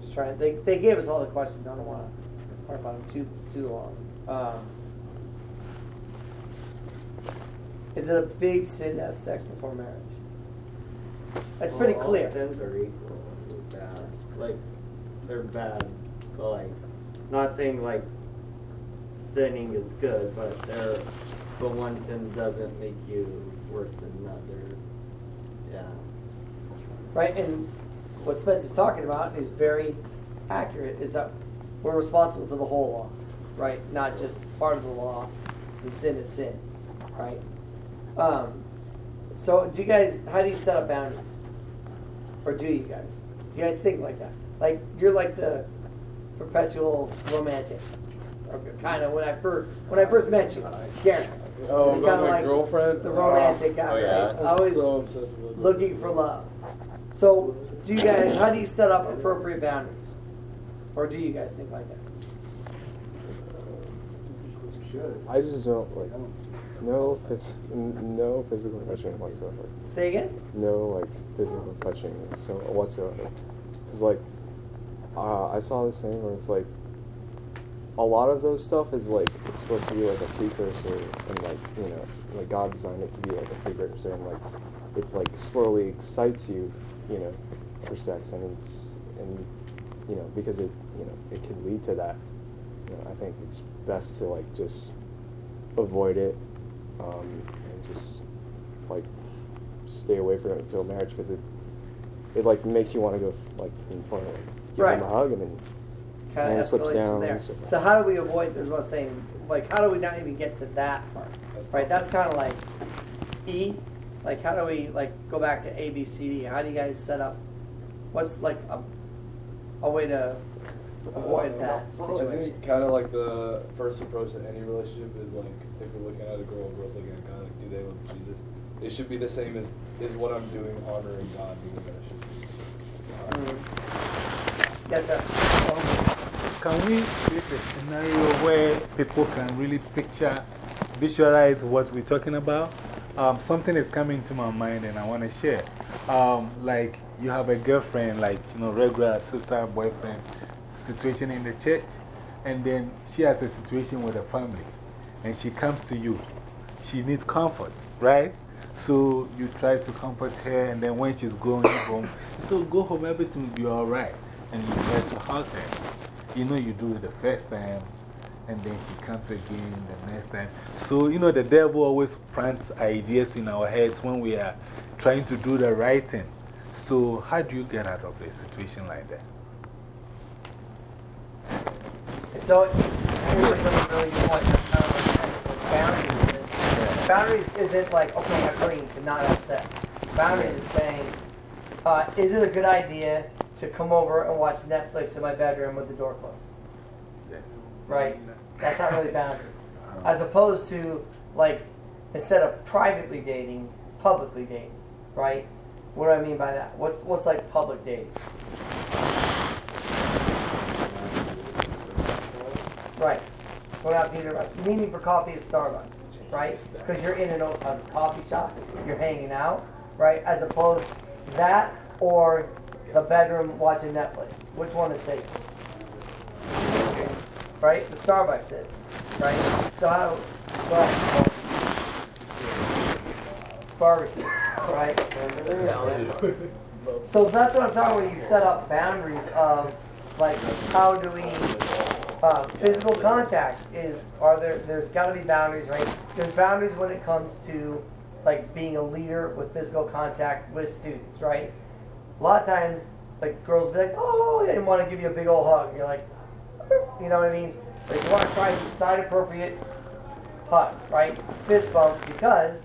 just trying. They, they gave us all the questions. I don't want to harp on them too too long. Um, is it a big sin to have sex before marriage? It's pretty Well, clear. All sins are equal. Bad. Like they're bad, but like not saying like sinning is good, but they're but one sin doesn't make you worse than another. Yeah. right? And what Spence is talking about is very accurate. Is that we're responsible for the whole law, right? Not just part of the law. And sin is sin, right? Um, so, do you guys? How do you set up boundaries? Or do you guys? Do you guys think like that? Like you're like the perpetual romantic, kind of. When I first when I first met you, Garen. Oh, it's about kinda my like girlfriend? the romantic guy, Oh, yeah. right? I'm Always so obsessed with looking for love. So, do you guys? How do you set up appropriate boundaries? Or do you guys think like that? I just don't like no phys- n- no physical touching whatsoever. Say again. No like physical touching so whatsoever. Cause like uh, I saw this thing where it's like a lot of those stuff is like it's supposed to be like a precursor and like you know like God designed it to be like a precursor and like it like slowly excites you you know for sex and it's and you know because it you know it can lead to that you know I think it's best to like just avoid it um, and just like stay away from it until marriage because it it like makes you want to go like in front of like, give Right. them a hug and then Kind and of it slips down from there. and. So how do we avoid? Is what I'm saying. Like, how do we not even get to that part? Right. That's kind of like E. Like, how do we like go back to A, B, C, D? How do you guys set up? What's like a a way to avoid that Uh, I situation? think kind of like the first approach to any relationship is like if you're looking at a girl, a girl's looking at God, like do they love Jesus? It should be the same as is what I'm doing honoring God doing that should be. Mm. Yes, sir. Can we create a scenario where people can really picture, visualize what we're talking about? Um, something is coming to my mind and I want to share. Um, like you have a girlfriend, like, you know, regular sister, boyfriend situation in the church, and then she has a situation with a family, and she comes to you. She needs comfort, right? So you try to comfort her, and then when she's going home, so go home, everything will be all right. And you try to hug her. You know, you do it the first time, and then she comes again the next time. So, you know, the devil always plants ideas in our heads when we are trying to do the right thing. So, how do you get out of a situation like that? So, here's a really, good point. That's kind of like boundaries is. Boundaries isn't like, okay, I'm agreeing to not have sex. Boundaries is saying, uh, is it a good idea to come over and watch Netflix in my bedroom with the door closed. Yeah. Right? That's not really boundaries. As opposed to, like, instead of privately dating, publicly dating. Right? What do I mean by that? What's, what's like public dating? Right. Going out to eat at meeting for coffee at Starbucks, right? Because you're in out a coffee shop, you're hanging out, right? As opposed that or the bedroom watching Netflix. Which one is safe? Right? The Starbucks is, right? So how? Ahead. Barbecue, right? So that's what I'm talking about. You set up boundaries of like how do we uh, physical contact is are there there's got to be boundaries right? There's boundaries when it comes to like being a leader with physical contact with students right? A lot of times like girls be like oh and want to give you a big old hug and you're like you know what I mean? Like you want to try to side appropriate hug right? Fist bump because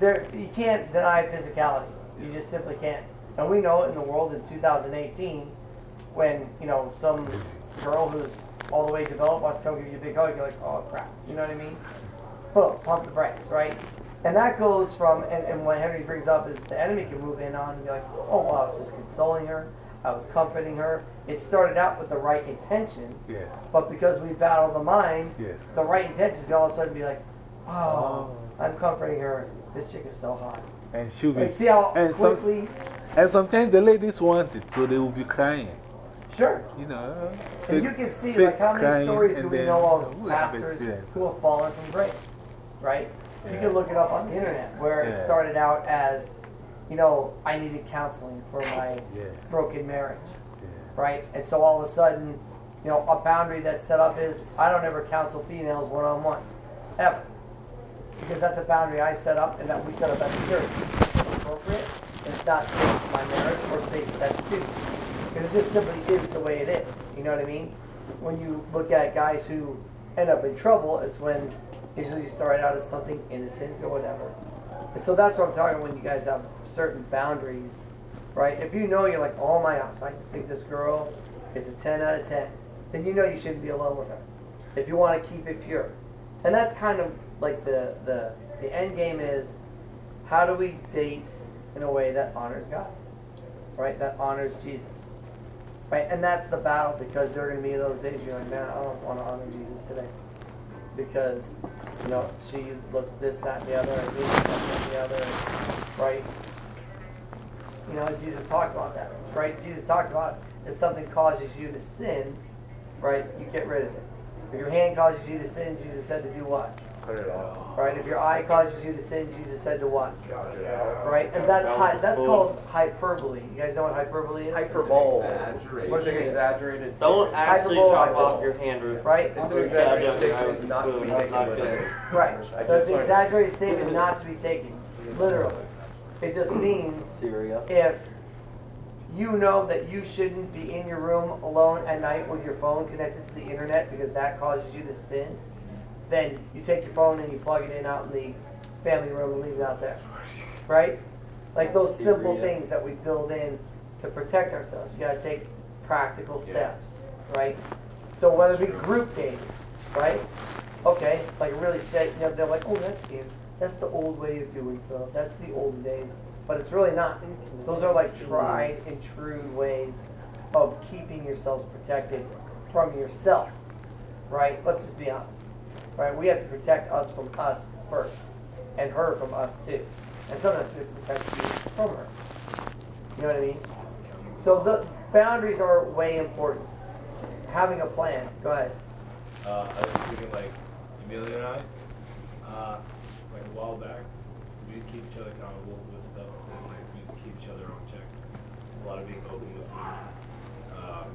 there you can't deny physicality. You just simply can't. And we know it in the world in 2018 when you know some girl who's all the way developed wants to come give you a big hug, you're like, oh crap, you know what I mean? Boom, pump the brakes, right? And that goes from, and, and what Henry brings up is the enemy can move in on and be like, oh, well, I was just consoling her, I was comforting her. It started out with the right intentions, Yes. but because we battle the mind, Yes. the right intentions can all of a sudden be like, oh, oh. I'm comforting her. This chick is so hot. And she'll be. Like, see how and, some, quickly, and sometimes the ladies want it, so they will be crying. Sure. You know. And you can see, like, how many stories do we then, know you of we have pastors who have fallen from grace, right? You can look it up on the internet where it started out as, you know, I needed counseling for my Yeah. broken marriage, Yeah. right? And so all of a sudden, you know, a boundary that's set up is I don't ever counsel females one on one, ever. Because that's a boundary I set up and that we set up as a church. It's appropriate, and it's not safe for my marriage or safe for that student. Because it just simply is the way it is. You know what I mean? When you look at guys who end up in trouble, it's when usually you start out as something innocent or whatever. And so that's what I'm talking when you guys have certain boundaries, right? If you know you're like, oh my gosh, I just think this girl is a 10 out of 10, then you know you shouldn't be alone with her. If you want to keep it pure. And that's kind of like the, the, the end game is how do we date in a way that honors God? Right? That honors Jesus. Right? And that's the battle because there are going to be those days you're like, man, I don't want to honor Jesus today. Because, you know, she looks this, that, and the other, and this, that, and the other, right? You know, Jesus talks about that, right? Jesus talks about if something causes you to sin, right, you get rid of it. If your hand causes you to sin, Jesus said to do what? Cut it off. Right? If your eye causes you to sin, Jesus said to what? Cut it out. Right? And that's That that's called hyperbole. You guys know what hyperbole is? Hyperbole. What's an exaggerated? Don't actually Hyperbole. chop off your hand, Ruth. Right? It's an Yeah, exaggerated statement not to be taken not literally. good. Right. So it's an exaggerated statement not to be taken. Literally. It just means Syria. if you know that you shouldn't be in your room alone at night with your phone connected to the internet because that causes you to sin, then you take your phone and you plug it in out in the family room and leave it out there. Right? Like those simple things that we build in to protect ourselves. You gotta take practical steps, right? So whether it be group dating, right? Okay, like really set, you know, they're like, oh, that's the, that's the old way of doing stuff. That's the old days. But it's really not. Those are like tried and true ways of keeping yourselves protected from yourself, right? Let's just be honest, right? We have to protect us from us first, and her from us too. And sometimes we have to protect you from her. You know what I mean? So the boundaries are way important. Having a plan. Go ahead. Uh, I was thinking like Amelia and I, uh, like a while back, we keep each other accountable with stuff and like we keep each other on check. A lot of being open with food. Um,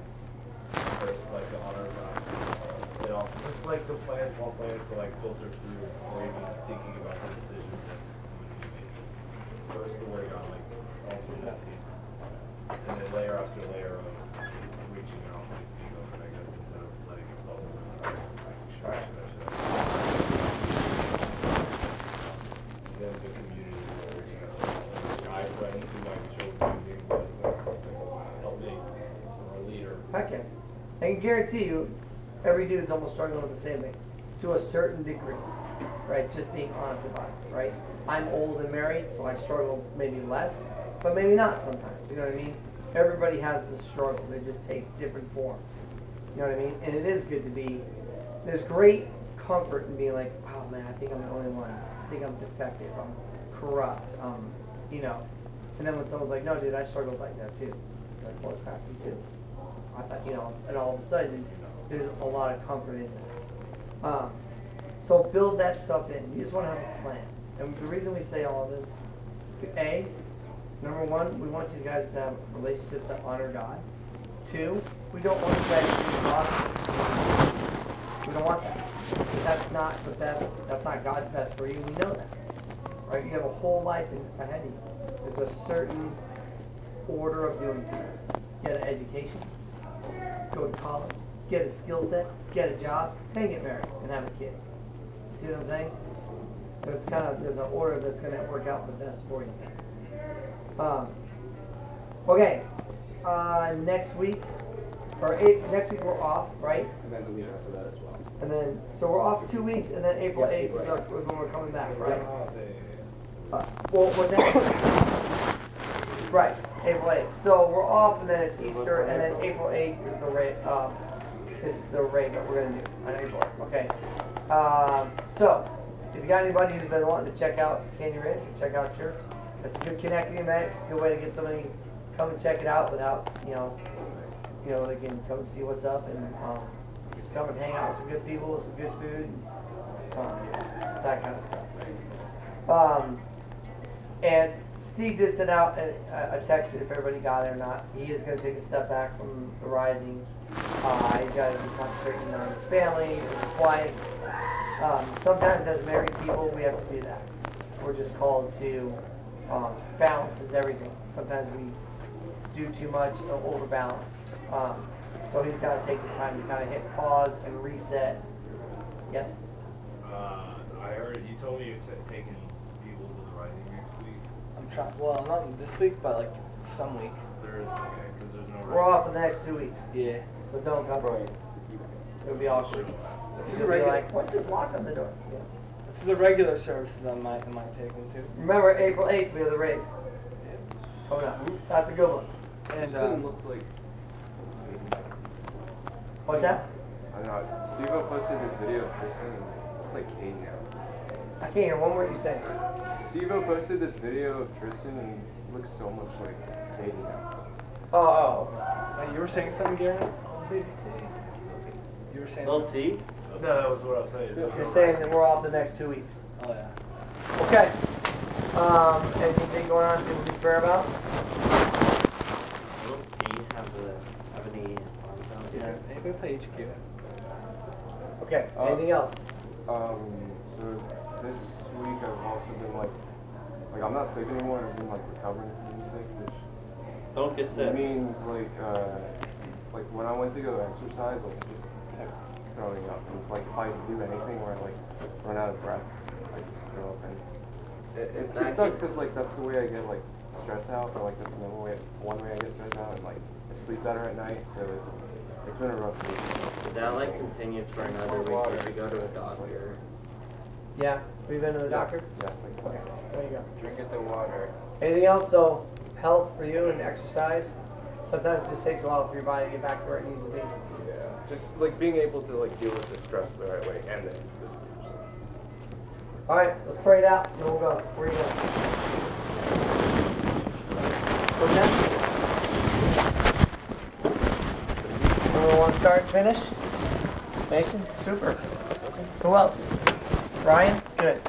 first like the honor of and also just like the plans, small plans to like filter through or even thinking about the decisions that's going to be made. Just first the word on like Psalm 119, and then layer after layer of just reaching out and being open, I guess, instead of letting it bubble and start like, sure, Right. should I, should I? And then the community, where, you know, guy friends who might show me things, but help me Heck yeah. I can guarantee you, every dude's almost struggling with the same thing, to a certain degree, right? Just being honest about it, right? I'm old and married, so I struggle maybe less, but maybe not sometimes. You know what I mean? Everybody has the struggle. It just takes different forms. You know what I mean? And it is good to be. There's great comfort in being like, oh man, I think I'm the only one. I think I'm defective. I'm corrupt. Um, you know. And then when someone's like, no, dude, I struggled like that too. Like, well, crap, you too. You know, and all of a sudden, there's a lot of comfort in that. Um, so build that stuff in. You just want to have a plan. And the reason we say all of this, A, number one, we want you guys to have relationships that honor God. Two, we don't want you guys to be lost. We don't want that. That's not the best, that's not God's best for you. We know that. Right? You have a whole life ahead of you. There's a certain order of doing things. Get an education, go to college, get a skill set, get a job, then get married and have a kid. See what I'm saying? There's kind of there's an order that's going to work out the best for you. Um, okay, uh, next week or eight, next week we're off, right? And then the week after that as well. And then so we're off two weeks, and then April Yeah, eighth is, right. our- is when we're coming back, right? Uh, well, what's that? Right, April eighth. So we're off, and then it's Easter, and then April eighth is the rate. Um, is the rate that we're gonna do on April. 8th. Okay. Um, so if you got anybody who's been wanting to check out Candy Ridge or check out church, it's a good connecting event. It's a good way to get somebody come and check it out without you know, you know they can come and see what's up and um, just come and hang out with some good people, with some good food, um, that kind of stuff. Um, and Steve did send out a, a text if everybody got it or not. He is going to take a step back from the rising. Uh, he's got to be concentrating on his family, his wife. Um, sometimes as married people, we have to do that. We're just called to um, balance is everything. Sometimes we do too much or overbalance. Um, so he's got to take his time to kind of hit pause and reset. Yes. Uh, I heard you told me you're t- taking people to the rising next week. I'm. Well, not this week, but like some week. There is okay, because there's no. We're off for the next two weeks, Yeah. so don't come. It'll be awkward. To the You'll be regular, like, what's this lock on the door? Yeah. to the regular services, I might, I might take them too. Remember, April 8th, we have the raid. Oh, no. That's a good one. And Tristan um, looks like. What's that? I don't know. Steve posted this video of Tristan. it Looks like Kate now. I can't hear one word you say. Steve posted this video of Tristan and he looks so much like Katie now. Oh, oh. so you were saying something, Gary? You were saying. Little T? No, that was what I was saying. There's You're no saying that we're off the next two weeks. Oh yeah. Okay. Um, anything going on in the fair about? Little T have the, have any on Yeah. here? Maybe play HQ. Okay. Uh, Anything else? Um, so this week I've also been like, like I'm not sick anymore. I've been like recovering from being sick, which Don't get sick. means like, uh, like when I went to go exercise, like just kept throwing up. And like if I do anything where I like run out of breath, I just throw up. And it, it, it sucks because like that's the way I get like stressed out, or like that's another way, one way I get stressed out, and like I sleep better at night. So it's it's been a rough week. Is that like continued for another week or should we go to a doctor? Yeah. Have you been to the doctor? Yeah. Okay. There you go. Drink at the water. Anything else? So, health for you and exercise. Sometimes it just takes a while for your body to get back to where it needs to be. Yeah, just like being able to like deal with the stress the right way, and then this. All right, let's pray it out, and then we'll go. Where are you going? What's that? Anyone want to start and finish? Mason? Super. Okay. Who else? Ryan? Good.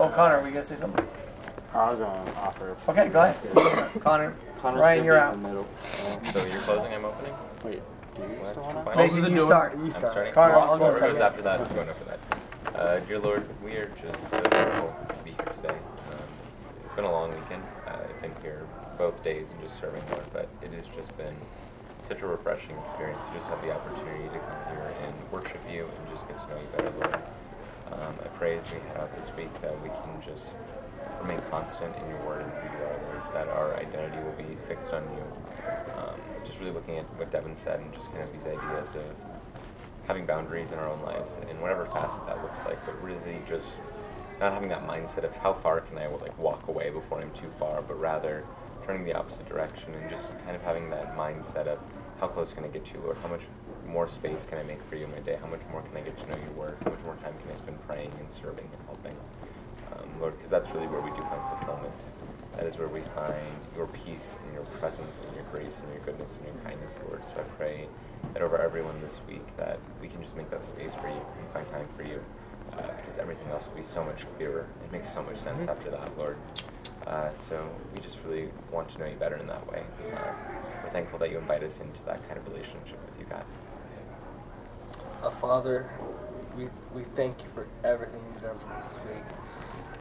Oh, Connor, were you going to say something? I was gonna offer. Okay, go ahead. Connor. Connor's Ryan, you're out. in the middle. So you're closing, I'm opening? Wait, do you What? still wanna? Fine. Mason, you start. I'm starting. Connor, Or I'll go it goes after that. It's going after that. Uh, dear Lord, we are just uh, grateful to be here today. Um, it's been a long weekend. Uh, I've been here both days and just serving Lord, but it has just been such a refreshing experience to just have the opportunity to come here and worship you and just get to know you better, Lord. Um, I pray as we out this week that we can just remain constant in your word and who you are, Lord. that our identity will be fixed on you. Um, just really looking at what Devin said and just kind of these ideas of having boundaries in our own lives in whatever facet that looks like, but really just not having that mindset of how far can I like walk away before I'm too far, but rather turning the opposite direction and just kind of having that mindset of how close can I get to you, Lord? How much more space can I make for you in my day? How much more can I get to know your word? How much more time can I spend praying and serving and helping? Um, Lord, because that's really where we do find fulfillment. That is where we find your peace and your presence and your grace and your goodness and your kindness, Lord. So I pray that over everyone this week that we can just make that space for you and find time for you. Uh, because everything else will be so much clearer. It makes so much sense after that, Lord. Uh, so we just really want to know you better in that way. Uh, we're thankful that you invite us into that kind of relationship with you, God. Uh, Father, we, we thank you for everything you've done for us this week.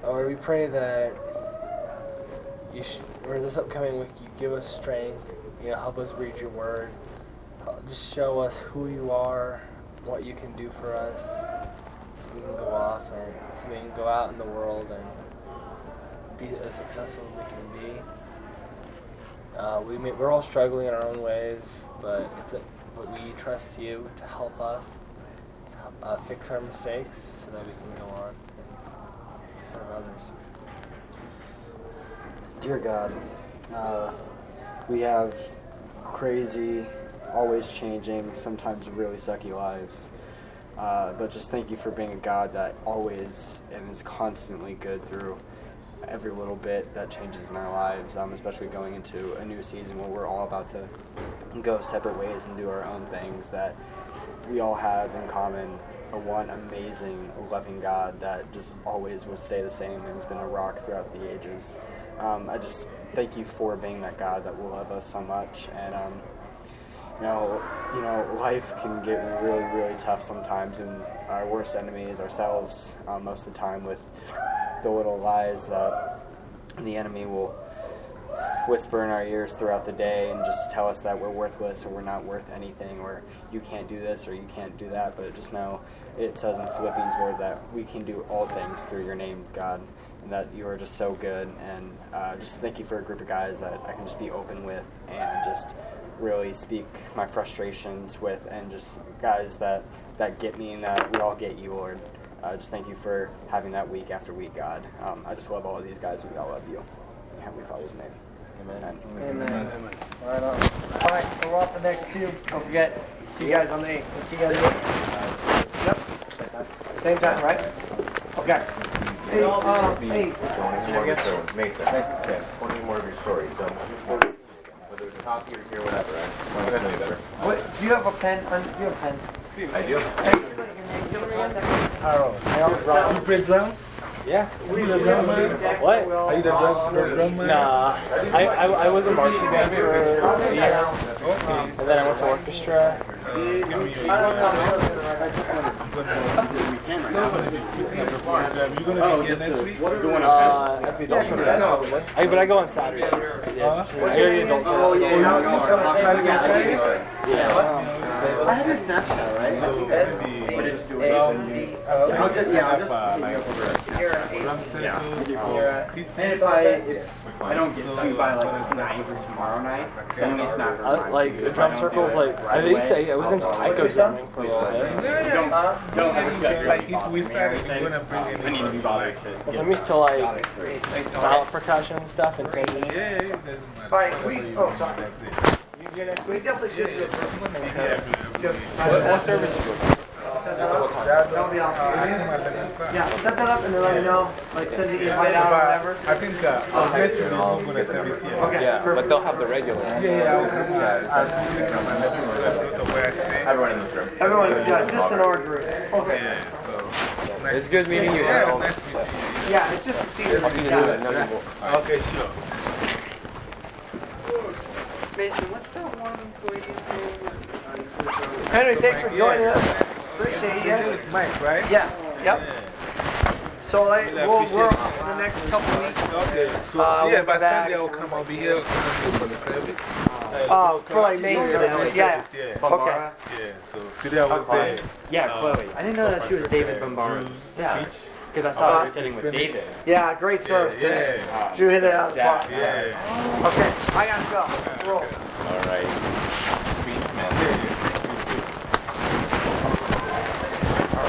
Lord, we pray that you for this upcoming week, you give us strength. You know, help us read your word. Just show us who you are, what you can do for us, so we can go off and so we can go out in the world and be as successful as we can be. Uh, we may, we're all struggling in our own ways, but it's a, but we trust you to help us uh, fix our mistakes so that we can go on and serve others. Dear God, uh, we have crazy, always changing, sometimes really sucky lives. Uh, but just thank you for being a God that always and is constantly good through every little bit that changes in our lives, um, especially going into a new season where we're all about to go separate ways and do our own things that we all have in common a one amazing, loving God that just always will stay the same and has been a rock throughout the ages. Um, I just thank you for being that God that will love us so much. And um, you know, you know, life can get really, really tough sometimes, and our worst enemy is ourselves uh, most of the time with the little lies that the enemy will whisper in our ears throughout the day and just tell us that we're worthless or we're not worth anything or you can't do this or you can't do that. But just know it says in Philippians word that we can do all things through your name, God, and that you are just so good. And uh, just thank you for a group of guys that I can just be open with and just really speak my frustrations with and just guys that, that get me and that we all get you, Lord. Uh, just thank you for having that week after week, God. Um, I just love all of these guys and we all love you. In Heavenly Father's name. Amen. Amen. Right on. All right, so we're off the next two. Don't forget. See you guys on the 8th. See you guys. Yep. Same time, right? Okay. Hey, um, hey. Tony, more of your story. Mason. Yeah, twenty more of your story. So whether it's a copy or here, whatever, I want to know you better. What, do you have a pen? Un- Do you have a pen? I do. Hey, give me- give me one second. Harold, you play drums? Yeah. Are you the drum man? What? Are you the drum, the drum man? Nah, I, I, I was a marching band for a year, Okay. and then I went to orchestra. You gonna be here next week? Uh, at the adult center. I, but I go on Saturdays. Yeah. I go to the adult center. Yeah. I have a Snapchat, right? S C A B O. I'll just, yeah, I'll just. You're an eight. You're a. And if I if I don't get to you by like tonight or tomorrow night, send me a snap. Like the drum circles, like I used to, I was into taiko drumming for a little bit. Don't don't have a Like if we started, you're gonna bring in. I need to be bothered to. Like, I'm used to like ballot percussion stuff and changing it. it doesn't matter. Fine, we, oh, sorry. That's it. You get next week? Definitely should do it. What, what service you go to? That'll be awesome. Yeah, set that up and then let me know, like send the invite out or whatever. I think uh, Okay. next week we're gonna service here. Okay, Yeah, but they'll have the regular. Yeah, yeah, to I. Everyone in this room. Everyone, yeah, just in our group. Okay. Yeah, so. It's good meeting you, Yeah. Yeah, it's just to see you. Okay, sure. Mason, what's that one lady's name? Henry, thanks for joining us. Appreciate you. With Mike, right? Yes, yep. So like, we'll, we're in the next couple weeks. Okay, so Uh, yeah, by. Sunday I'll come. I'll be here for the service. Uh, for like maintenance, yeah. Yeah. Okay. Yeah, so today I was there. Yeah, Um, Chloe. I didn't know that she was David Bombara. Yeah. Because I saw her sitting with. David. Yeah, great service Yeah, today. Drew hit it out of the park. Yeah. Okay, I gotta go. Roll. All right. Sweet man. All right. Thank you, Mike. Love you guys. You guys do good.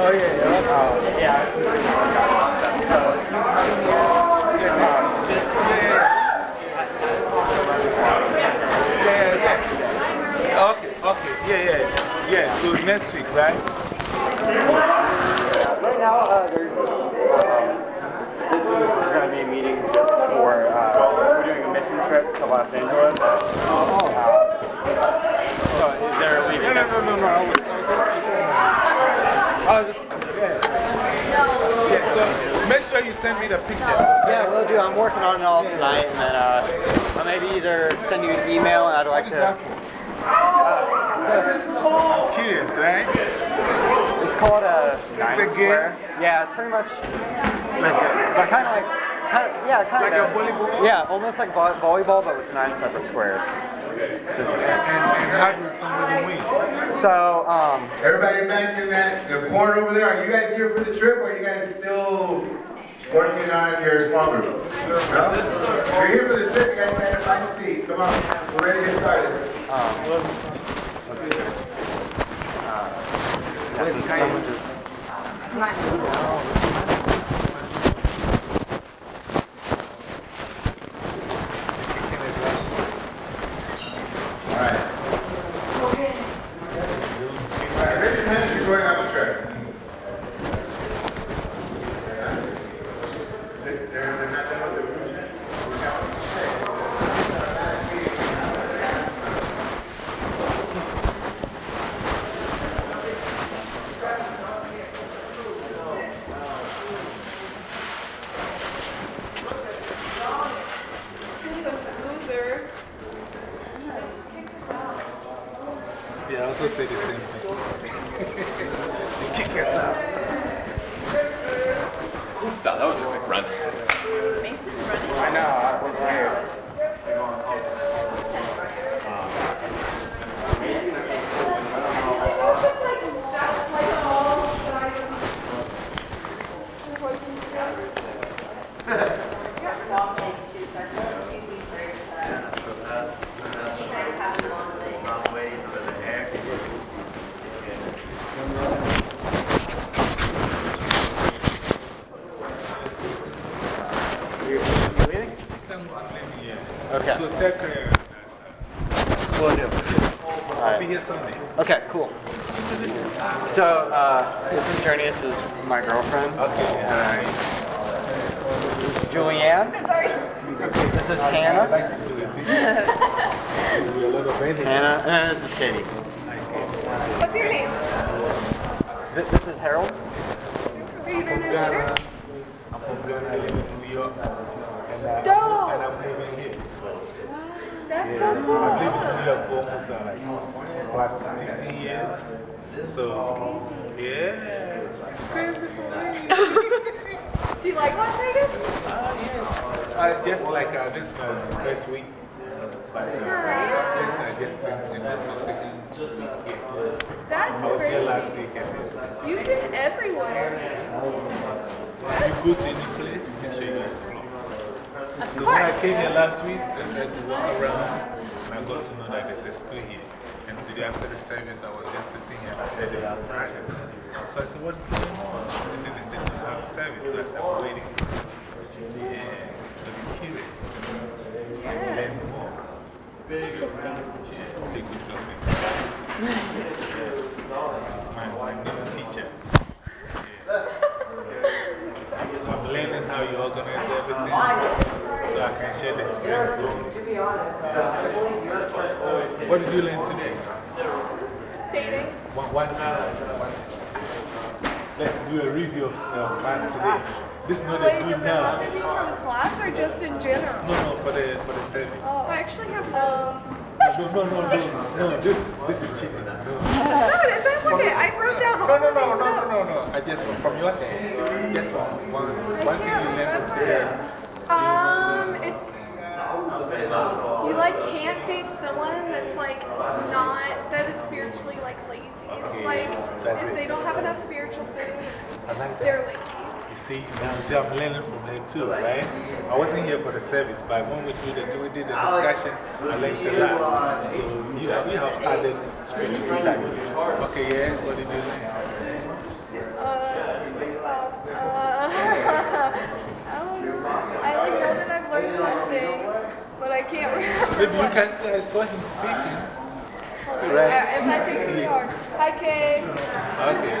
Oh yeah, yeah. Okay, okay, yeah, yeah, yeah. So next week, right? Right now, uh, there's, um, this is going to be a meeting just for, uh, we're doing a mission trip to Los Angeles. Uh, so they're leaving. No, no, no, no, no. Oh, just, yeah. Yeah, so make sure you send me the picture. Yeah, we'll do. I'm working on it all tonight, and then uh, I'll maybe either send you an email, and I'd like to. I'm curious, right? It's called a nine It's square. Yeah, it's pretty much. But kind of like, kind of, yeah, kind Like of. a volleyball? Yeah, almost like vo- volleyball, but with nine separate squares. It's interesting. And, and how did somebody win? So, um, Everybody back in that the corner over there, are you guys here for the trip or are you guys still working on your small group? No? If you're here for the trip, you guys better find a seat. Come on, we're ready to get started. 啊，我也看一眼。So, uh, this is Journey. This is my girlfriend. Okay, alright. Julianne. Sorry. This is Hannah. This is Hannah. And this is Katie. What's your name? Th- This is Harold. Are you their new leader? I'm from Ghana, I live in New York. And, uh, and I'm moving here. That's Yeah, so cool. I've lived in York for almost uh, like past 15 years. So, yeah. Do you like Las Vegas? I just like uh, this month, first week. But uh, yes, I just that's my week here. I was here crazy. last week. You've been everywhere. you go to any place, make sure you. So when I came here last week, I tried to walk around and I got to know that there's a school here. And today after the service, I was just sitting here and I heard the practice. So I said, what's going on? And then they said, you have service. So I said, I'm waiting. Yeah, so be curious. Learn more. Yeah, take good care of it. It's my, my new teacher. So I'm learning how you organize everything so I can share the experience. To be honest, I believe you're the one. What did you learn today? Dating. One, one, one. Let's do a review of uh, class today. This is not Wait, a good now. review from class or just in general? No, no, for the, for the service. Oh, I actually have those. No, no, no, no, no, this, this is cheating. No, No, is that okay? I wrote down all no, no, of no, these no, no, no. I just from your hand. Just one, one, one thing you learned from today. Um, it's. You like can't date someone that's like not, that is spiritually like lazy. Okay, Like, if they don't have enough spiritual food, like they're lazy. You see, now you see, I'm learning from her too, right? I wasn't here for the service, but when we did the, we did the discussion, I learned a lot. So you have, you have added spiritual insight. Okay, yeah, what did you learn? Uh, I don't know. I like know that I've learned something, but I can't remember. Maybe you can say I saw him speaking. Uh, Right? If I think really hard. Hi, Kay. Okay.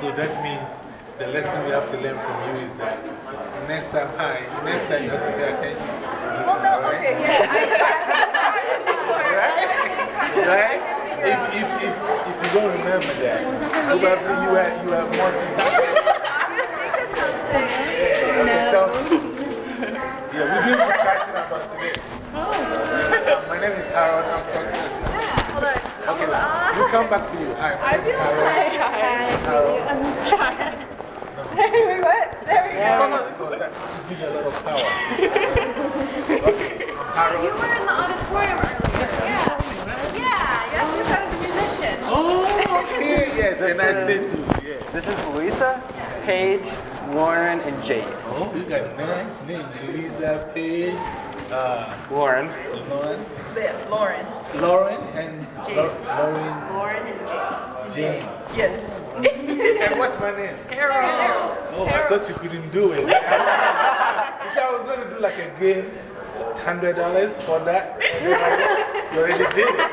So that means the lesson we have to learn from you is that next time, hi, next time you have to pay attention. Well, no, okay, yeah. I, Right? If, if, if, if you don't remember that, probably you have, you have more to Yeah, we're doing discussion about today. Oh. My name is Harold. I'm talking to you. Hold on. Okay, we'll come back to you. Hi, my I name feel is Harold. like. There we what? There we go. So that you a lot of power. okay, Harold. You were in the auditorium earlier. Yeah. Yeah, yes, you said as a musician. Oh, okay, yes, and I This stay is- too. Yeah. This is Louisa, Paige, Lauren, and Jade. Oh, you got nice name. Lisa, Paige, uh, Lauren. Lauren, Lauren. Lauren, and Jane. Lau- Lauren, Lauren and Jane. Jane. Yes. and what's my name? Harold. Oh, I thought you couldn't do it. you said I was going to do like a game, $100 for that. You already did it.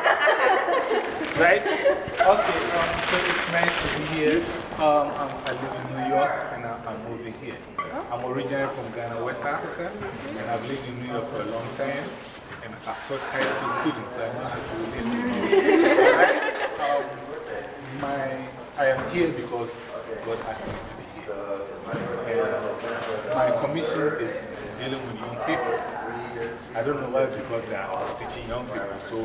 Right? Okay, um, so it's nice to be here. Um, I live in New York and I, I'm moving here. I'm originally from Ghana, West Africa, and I've lived in New York for a long time. And I've taught high school students, so I know how to relate. right? Um, my, I am here because God asked me to be here. And my commission is dealing with young people. I don't know why, because I was teaching young people. So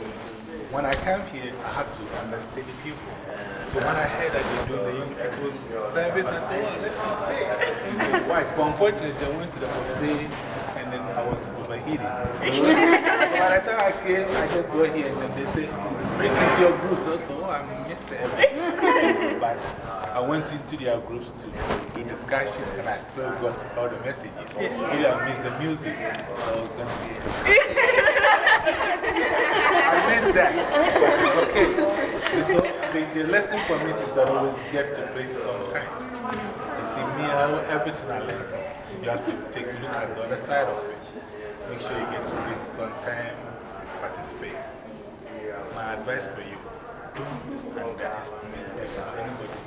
when I come here, I have to understand the people. So when I heard that they're doing the young people's service, I said, well, let me stay. Why? But unfortunately, I went to the buffet and then I was overeating. So by the time I came, I just go here and then they say, bring it to your groups also. Oh, I miss it. but I went into their groups to do discussion and I still got all the messages. Maybe I missed the music. So I was going to be. I that. Okay. So the, the lesson for me is that always get to places on time. You see, me, I, everything I learn you have to take a look at the other side of it. Make sure you get to places on time, participate. My advice for you don't underestimate intelligence.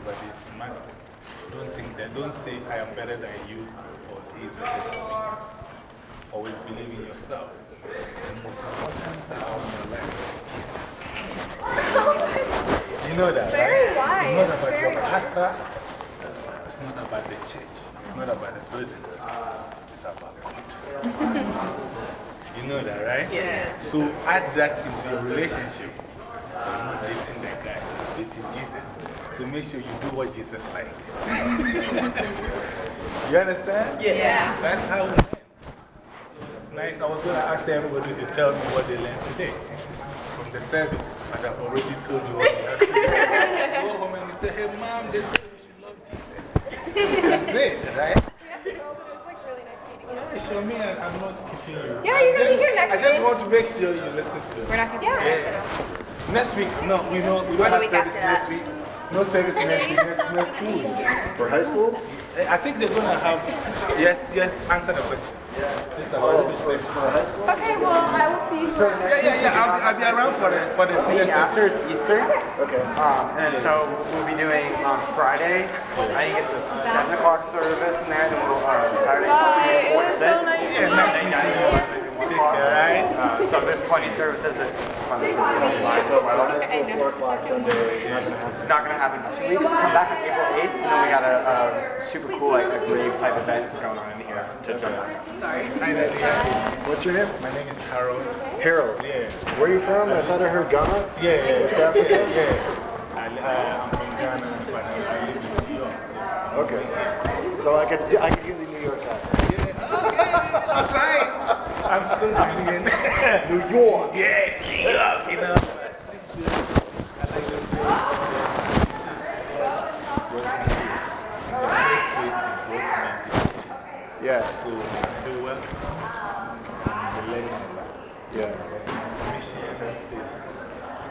Everybody is smart. Don't think that, don't say, I am better than you or he is better than me. Always believe in yourself. The most important thing in your life is Jesus. You know that, Very right? wise, It's not about very your wise. It's not about the church. It's not about the building. It's about God. You know that, right? Yes. So add that into your relationship. You're not dating that guy, you're dating Jesus. So make sure you do what Jesus likes. you understand? Yeah. That's how we learn. It's nice. I was going to ask everybody to tell me what they learned today from the service, but I've already told you what they have said. Go home and say, hey, mom, they said we should love Jesus. That's it, right? Yeah, show me and I'm not keeping you. Yeah, you're gonna be here next week. I just want to make sure you listen to me. We're not gonna be here next Next week, no, we, know, we don't have service next week. No service next week, next, next two weeks. For high school? I think they're going to have, yes, yes, answer the question. Just about it. For high school? Okay, well, I will see you. Yeah, yeah, yeah, I'll, I'll be around for the, for the The senior week after is Easter. Okay. Um, and so we'll be doing on Friday, I think it's a 7 o'clock service in there, then we'll, uh, Saturday, Bye. It was so nice Yeah, to nice meet meeting you. you. right? Uh, so there's plenty of services that on this line. So my high school four o'clock Sunday, not gonna happen. Not gonna happen for two weeks. Come back on April 8th, and then we got a, a super cool like a grave type event going on in here to jump on. Sorry. Hi, Nadia. What's your name? My name is Harold. Harold. Yeah. Where are you from? I thought I heard Ghana. Yeah, yeah. West Africa. Yeah. I, uh, I'm from Ghana, but I live in New York. Okay. So I could I could hear the New York accent. That's right. I'm still doing in New York. Yeah, New York, you know. I Yeah. So do well. I'm learning a lot. Yeah. Mission is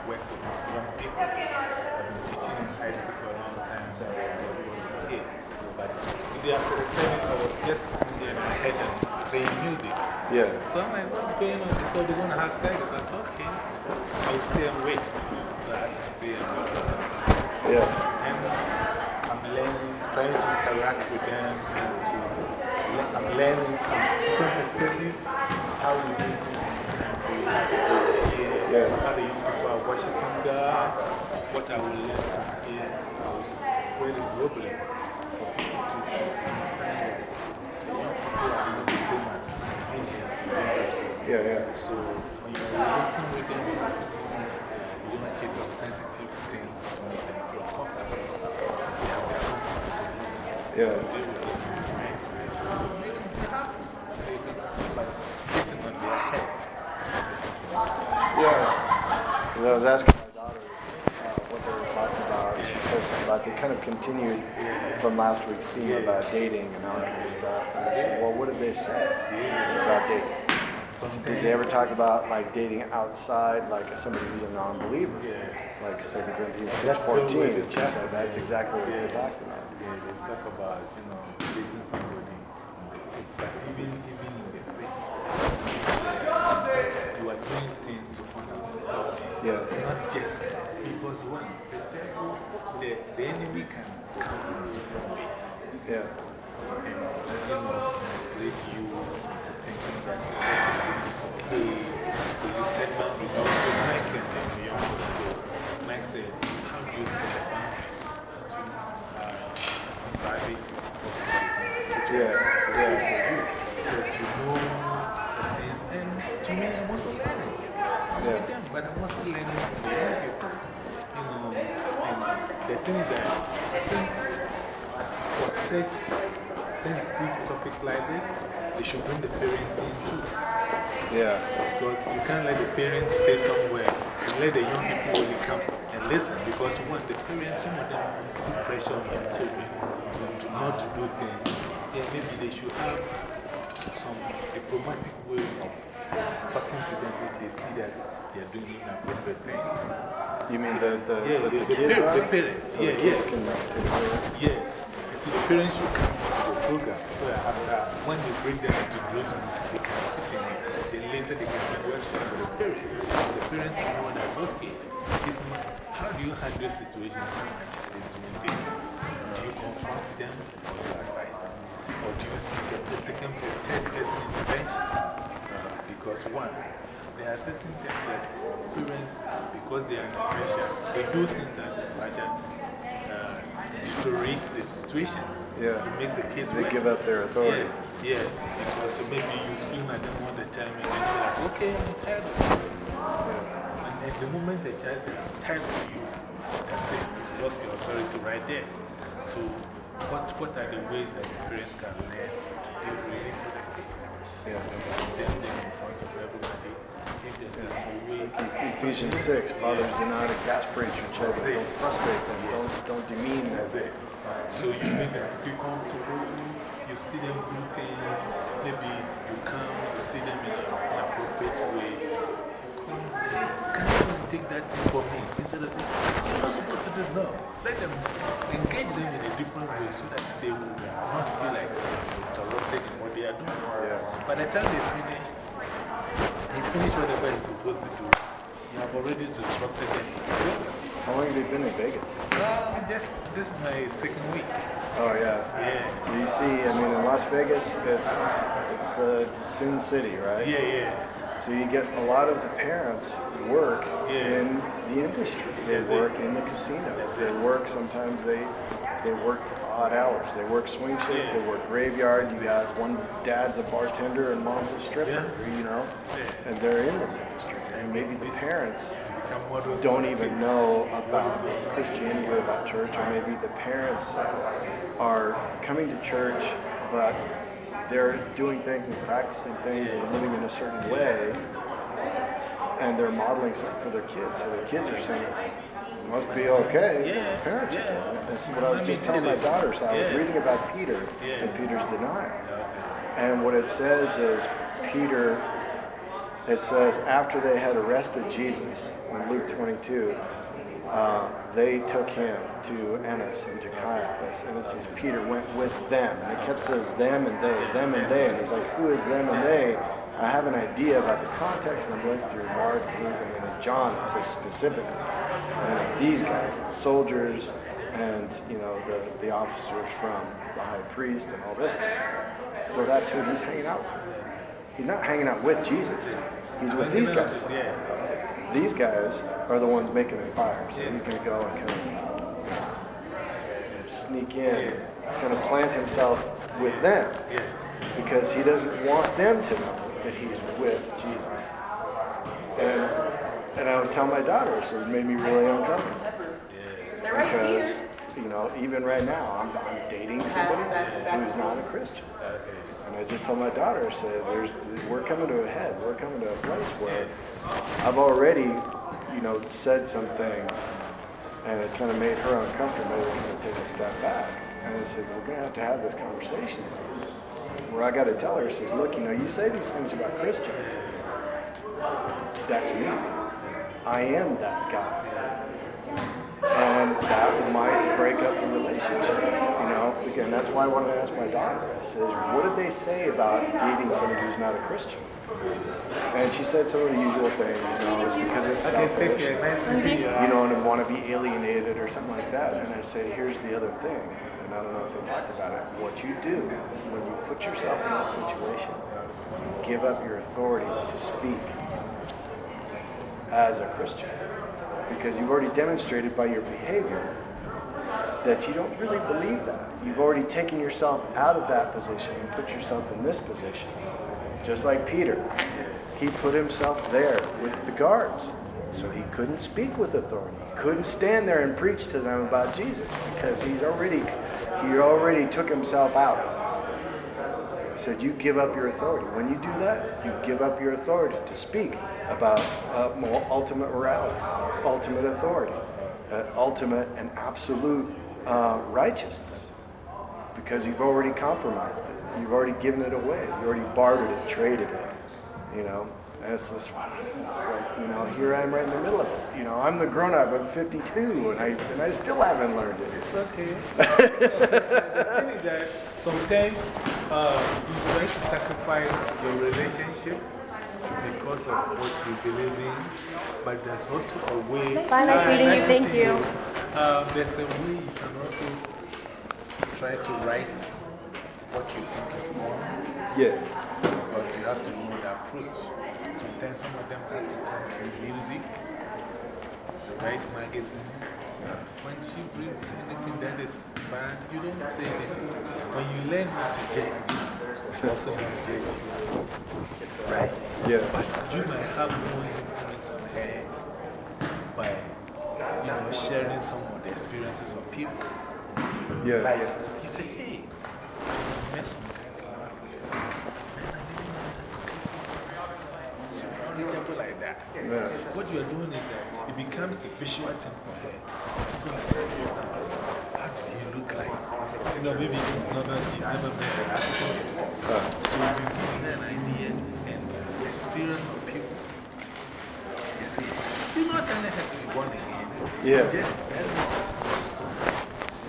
work with young people. I've been teaching in high school for a long time, so I was here. But today after the service, I was just sitting there in my head and playing music. Yeah. So I'm like, what's going on? Thought they're going to have service. I said, okay. I'll stay and wait. So I had to stay and wait. Yeah. And uh, I'm learning, trying to interact with them. And to, I'm learning from different perspectives how we do things and we have it here. Yeah. How the young people are worshiping God. What I will learn from here is really globally for people to understand that the young people are not the same as seniors, leaders. Yeah, yeah. So relating with them, you have to be, uh, you don't on sensitive things to make them feel comfortable. They have their own. Yeah. You deal with them, right? Make them feel happy. They can feel like hitting on their head. Yeah. Because I was asking my daughter uh, what they were talking about, and she said something about they kind of continued from last week's theme about dating and all that kind of stuff. And I said, well, what did they say about dating? Did they ever talk about like dating outside, like somebody who's a non-believer? Yeah. Like 2 Corinthians the 6.14. she said that's exactly what Yeah. they're talking about. Yeah, they talk about, you know, dating somebody in the faith. But even, even in the faith, you are doing things to honor God. Yeah. Not just because one, the devil, the, the enemy can come in different ways. Yeah. And, you know, lead you to thinking that it's okay. So you set boundaries. I was with Mike and then the young people. So Mike said, how do you set a boundaries between uh, private Yeah, yeah. So to know the things. And to me, I'm also learning. I'm with them, but I'm also learning from the young people. You know, and the thing is that I think for such like this, they should bring the parents in too. Yeah. Because you can't let the parents stay somewhere and let the young people only come and listen. Because one, the parents, some of them put pressure on their children to, not to do things. Yeah, maybe they should have some diplomatic way of talking to them if they see that they're doing inappropriate things. You mean the, the, Yeah, the, the, the the parents. So yeah, the kids yeah. can, can? Yeah. You see, the parents should come program so that after, when you break them into groups, they can sit in it. Later they can do workshop with the parents. The parents know that, okay, how do you handle situations when doing this? Do you confront them or do you advise them? Or do you seek a second, or third person intervention? Uh, because one, there are certain things that parents, because they are under pressure, they do things that rather uh, deteriorate the situation. Yeah. To make the kids They give up their authority. Yeah, yeah. Because so maybe you scream at them all the time and then they're like, okay, I'm tired of you. And at the moment the child says, I'm tired of you, that's it. You lost your authority right there. So, what, what are the ways that the parents can learn to deal with the kids? Yeah. Them, in front of everybody. If there's a way. Ephesians 6, fathers do not exasperate your children. Don't frustrate them. Don't, don't demean them. So you make them come to comfortable. You see them do things. Maybe you come, you see them in an appropriate way. You come Can you take that thing for me? Instead of saying, You're not supposed to do no. Let them engage them in a different way so that they will not feel like interrupted in what they are doing. By the time they finish, they finish whatever they're supposed to do. You have already disrupted them. How long have you been in Vegas? Um, just, this is my second week. Oh yeah. Yeah. So you see, I mean, in Las Vegas, it's it's the Sin City, right? Yeah, yeah. So you get a lot of the parents work Yeah. in the industry. They That's it. work in the casinos. They work sometimes they they work odd hours. They work swing shift. Yeah. They work graveyard. You got one dad's a bartender and mom's a stripper. You know, and they're in this industry. And maybe the parents don't even know about Christianity or about church, or maybe the parents are coming to church, but they're doing things and practicing things and living in a certain way, and they're modeling something for their kids. So the kids are saying, it must be okay. Yeah, parents are yeah. doing it. This is what I was just telling my daughter. So I was reading about Peter and Peter's denial. And what it says is Peter, it says after they had arrested Jesus in Luke 22, uh, they took him to Annas and to Caiaphas. And it says Peter went with them. And it kept says them and they, them and they. And it's like, who is them and they? I have an idea about the context, and I'm going through Mark, Luke, and then John, it says specifically. Know, these guys, the soldiers, and you know the, the officers from the high priest and all this kind of stuff. So that's who he's hanging out with. He's not hanging out with Jesus. He's with these guys. These guys are the ones making the fire. So he's going to go and kind of sneak in, kind of plant himself with them. Because he doesn't want them to know that he's with Jesus. And, and I was telling my daughter, so it made me really uncomfortable. Because, you know, even right now, I'm, I'm dating somebody who's not a Christian. I just told my daughter, I said, there's, we're coming to a head. We're coming to a place where I've already, you know, said some things, and it kind of made her uncomfortable. I'm going to take a step back. And I said, we're going to have to have this conversation. Where I got to tell her, says, look, you know, you say these things about Christians. That's me. I am that guy. And that might break up the relationship, Again, that's why I wanted to ask my daughter. I says, what did they say about dating somebody who's not a Christian? And she said some of the usual things, you know, it's because it's selfish, take care. Nice to meet you. you know, and want to be alienated or something like that. And I say, here's the other thing, and I don't know if they talked about it. What you do when you put yourself in that situation, you give up your authority to speak as a Christian. Because you've already demonstrated by your behavior that you don't really believe that. You've already taken yourself out of that position and put yourself in this position. Just like Peter, he put himself there with the guards. So he couldn't speak with authority. He couldn't stand there and preach to them about Jesus because he's already he already took himself out. He said, You give up your authority. When you do that, you give up your authority to speak about uh, ultimate morality, ultimate authority, uh, ultimate and absolute uh, righteousness. Because you've already compromised it. You've already given it away. You already bartered it, traded it. You know? And it's this, it's like, you know, here I am right in the middle of it. You know, I'm the grown up, I'm 52, and I, and I still haven't learned it. It's okay. the thing is that sometimes uh, you try to sacrifice your relationship because of what you believe in, but there's also a way. Bye, nice meeting you. Thank meet you. Um, there's a way you can also try to write what you think is wrong. Yeah. But you have to know the approach. Sometimes some of them have to come through music, the right magazine. When she brings anything that is bad, you don't say anything. When you learn how to judge, she also won't judge you. Right? Yeah. But you might have more influence on her by, you know, sharing some of the experiences of people. Yeah. Like, you say, hey, you met some guy from Africa. Example like that. Yeah. What you are doing is that it becomes a visual thing for her. How do you look like? You know, maybe she's never, she's never met an before. So you give her an idea and the experience of people. You see, you're not telling her to be born again. Yeah. Just telling her.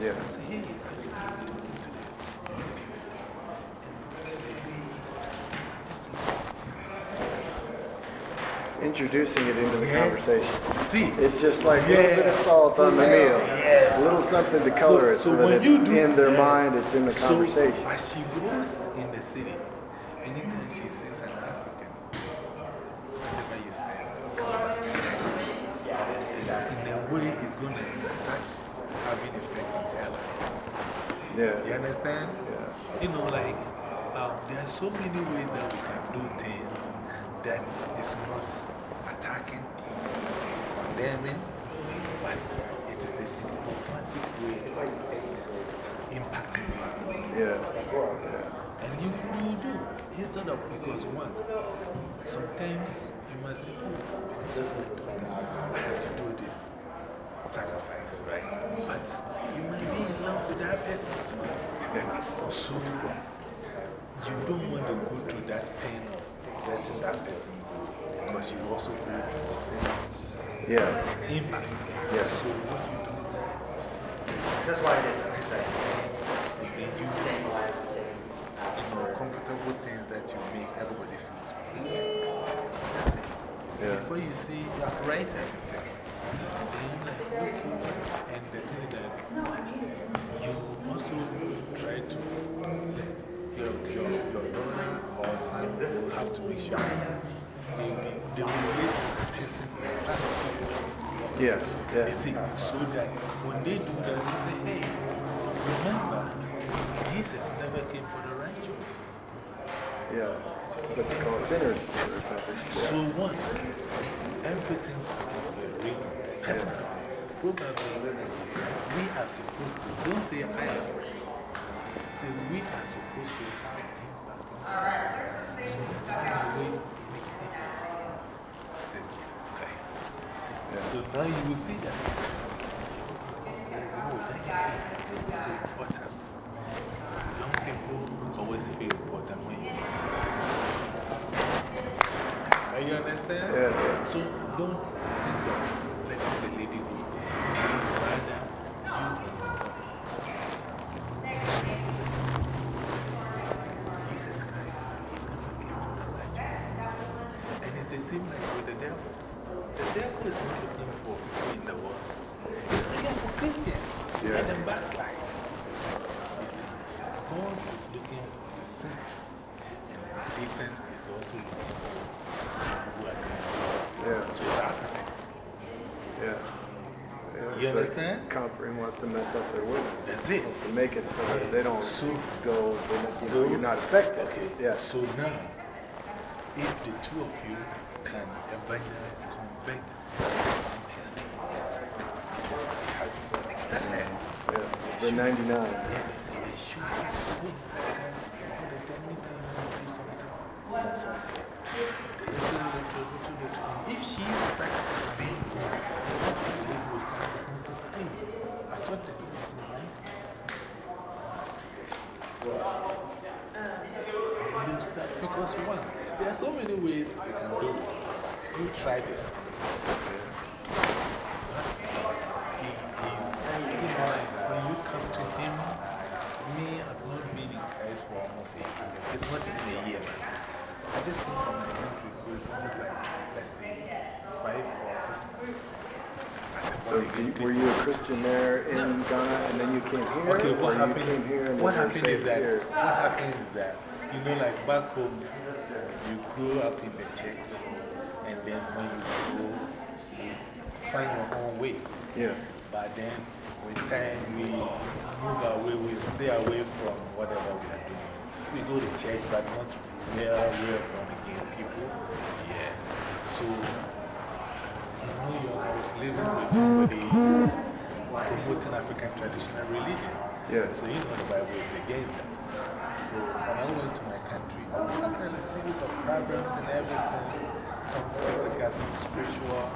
Yeah. Say, hey, this is what we're doing today. Introducing it into the Yeah. conversation. See? It's just like a little bit of salt on the meal, a little something to color it so, that when it's in their mind, it's in the So, conversation. but she goes in the city. Anytime she sees an African, whatever you say, in a way, it's going to start having effect on their life. Yeah. You understand? Yeah. You know, like, um, there are so many ways that we can do things that is not attacking, condemning, but it is a way. Impacting people. Yeah. yeah. And you, you do. Instead of, because one, sometimes you must say, oh, this is. I have to do this. Sacrifice, right? But you might be in love with that person too. So you don't want to go through that pain of letting that person go because you also go through the same Yeah. impact. Yeah. So what you do is that That's why I did that. Because I you same life, same you know, comfortable things that you make everybody feels good. Yeah. Before you see, you have to write everything. Then you're like, okay. And the thing is that you also try to, your, your, your daughter or son will have to make sure the person positively. Yes, yes. You see, so that when they do that, they say, hey, remember, Jesus never came for the righteous. Yeah. But to call sinners to their salvation. So one, everything happens for a reason. Probably we are supposed to, don't say I am. Say we are supposed to have impact on So that's why we make it say Jesus Christ. So now you will see that. Oh, that is so important. Young people always feel important when you meet someone. You understand? Yeah, yeah. So don't think of letting the lady go. Rather, you Jesus Christ. And it's the same like with the devil. The devil is not looking for people in the world. He's looking for Christians. Yeah. And then backslide. You see, God is looking for the sinners. And Satan is also looking for people who are doing Yeah. So it's opposite. Yeah. Yeah, You it's like understand? Conquering wants to mess up their witness. Make it so that they don't So- go, they're not, you know, So- you're not affected. Okay. Yeah. So now, if the two of you can evangelize, convert Yeah. The 99. Yes, it should be so important. All the time, anytime you do something, do something. Little, little, little, little. If she starts being good, the lady will start looking to, hey, I thought that it was right. Ah, seriously. And you start, because one, there are so many ways you can do it. You try this. He is, you know, when you come to him, me, I've not been in Christ for almost a year. It's not even a year. I just came from my country, so it's almost like, let's say, five or six months. So you, were you a Christian there in Ghana and then you came here? Okay, what happened, what happened is that, here? what happened is that, you know, like back home, you grew up in the church, and then when you grow, you find your own way. Yeah. But then, with time, we move away, we stay away from whatever we are doing. We go to church, but not real, real born again people. Yeah. So, in New York, I was living with somebody promoting African traditional religion. Yeah. So, you know, the Bible is against that. So, when I went to my country, Having a series of problems and everything some physical, some spiritual.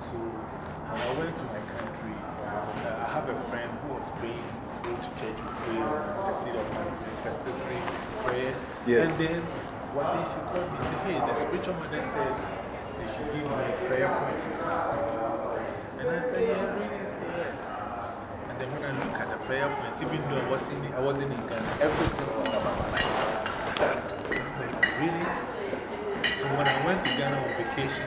So, when I went to my country, I have a friend who was praying, go to church, we pray, intercede on my intercessory prayers. Yeah. And then one day she called me and said, Hey, the spiritual mother said they should give me a prayer point. And I said, Yeah, really? Yes. And then when I look at the prayer point, even though I wasn't, I wasn't in Ghana, everything was about my life. So when I went to Ghana on vacation,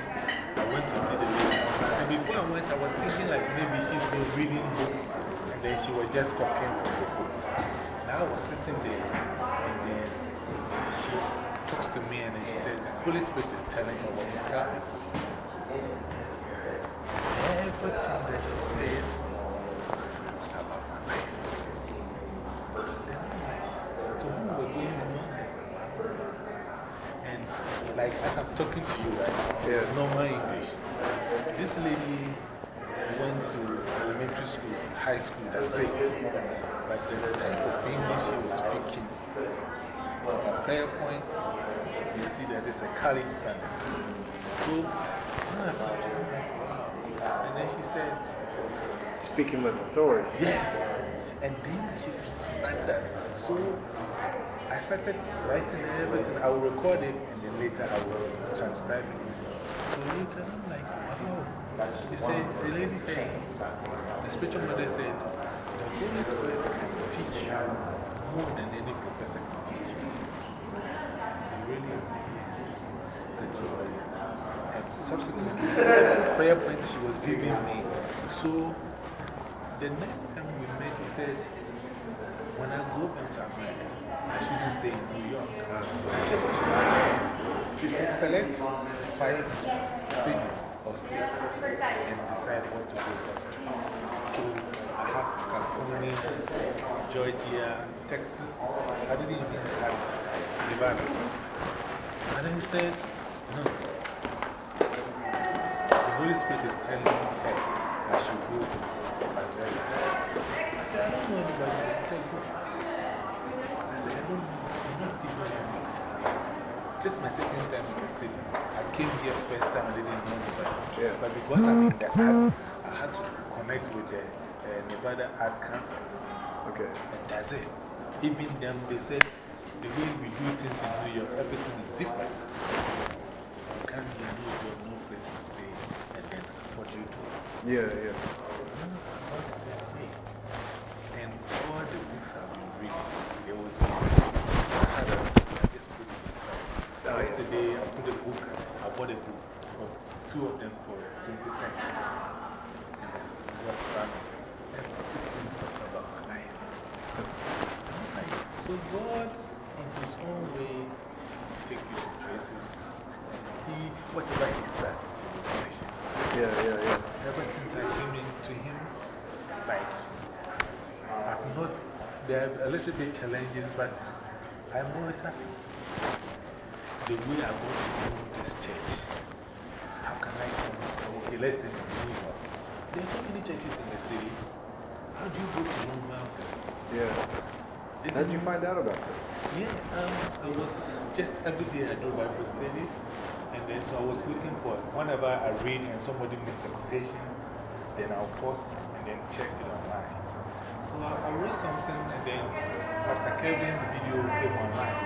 I went to see the lady. And before I went, I was thinking like maybe she's been reading books and then she was just copying from the book. Now I was sitting there and then she talks to me and then she said, Holy Spirit is telling her what to tell us. Everything that she says is about my life. So when we were going on, and like as I'm talking to you right now, it's normal English. This lady went to elementary school, high school, that's it. But the type of English she was speaking, on prayer point, you see that it's a college standard. So, when I thought, wow. and then she said, Speaking with authority. Yes. And then she started. So I started writing everything. I will record it and then later I will transcribe it. So later like, oh. She said, the lady said, the spiritual mother said, the Holy Spirit can teach you more than any professor can teach you. Said, really? Said, said, really. And subsequently, prayer point she was giving me. So the next time we met, he said, when I go back to America, I shouldn't stay in New York. I said, what should I do? He said, select five cities or states and decide what to go for. So I have California, Georgia, Texas. I didn't even have Nevada. And then he said, no. The Holy Spirit is telling me, hey, I should go to Las Vegas. I said, I don't know anybody. He said, go. I said, I don't know. I'm not even in this. This is my second time in the city. I came here first time, I didn't know anybody. But because I'm in the arts, I had to connect with the uh, Nevada Arts Council. Okay. And that's it. Even them, they said, the way we do things in New York, everything is different. You can't be in New York, no place to stay, and then what do you do? Yeah, yeah. And all the books I've been reading, there was I had a, I just put it inside. Oh, Yesterday, I put a book, I bought a book, for two of them for 20 cents. And it was promises. And 15 books about my life. So God, in His own way, take you to places. He, whatever He starts, He will finish it. Yeah, yeah, yeah. Ever since I came into Him, like, I've not, there are a little bit challenges, but I'm always happy. The way I go to this church, how can I come? Okay, let's say in New York. There are so many churches in the city. How do you go to Long Mountain? Yeah. Isn't How'd you find out about this? Yeah, um, I was just every day I do Bible studies. And then so I was looking for whenever I read and somebody makes a quotation, then I'll pause and then check it online. So I, I read something and then Pastor Kevin's video came online.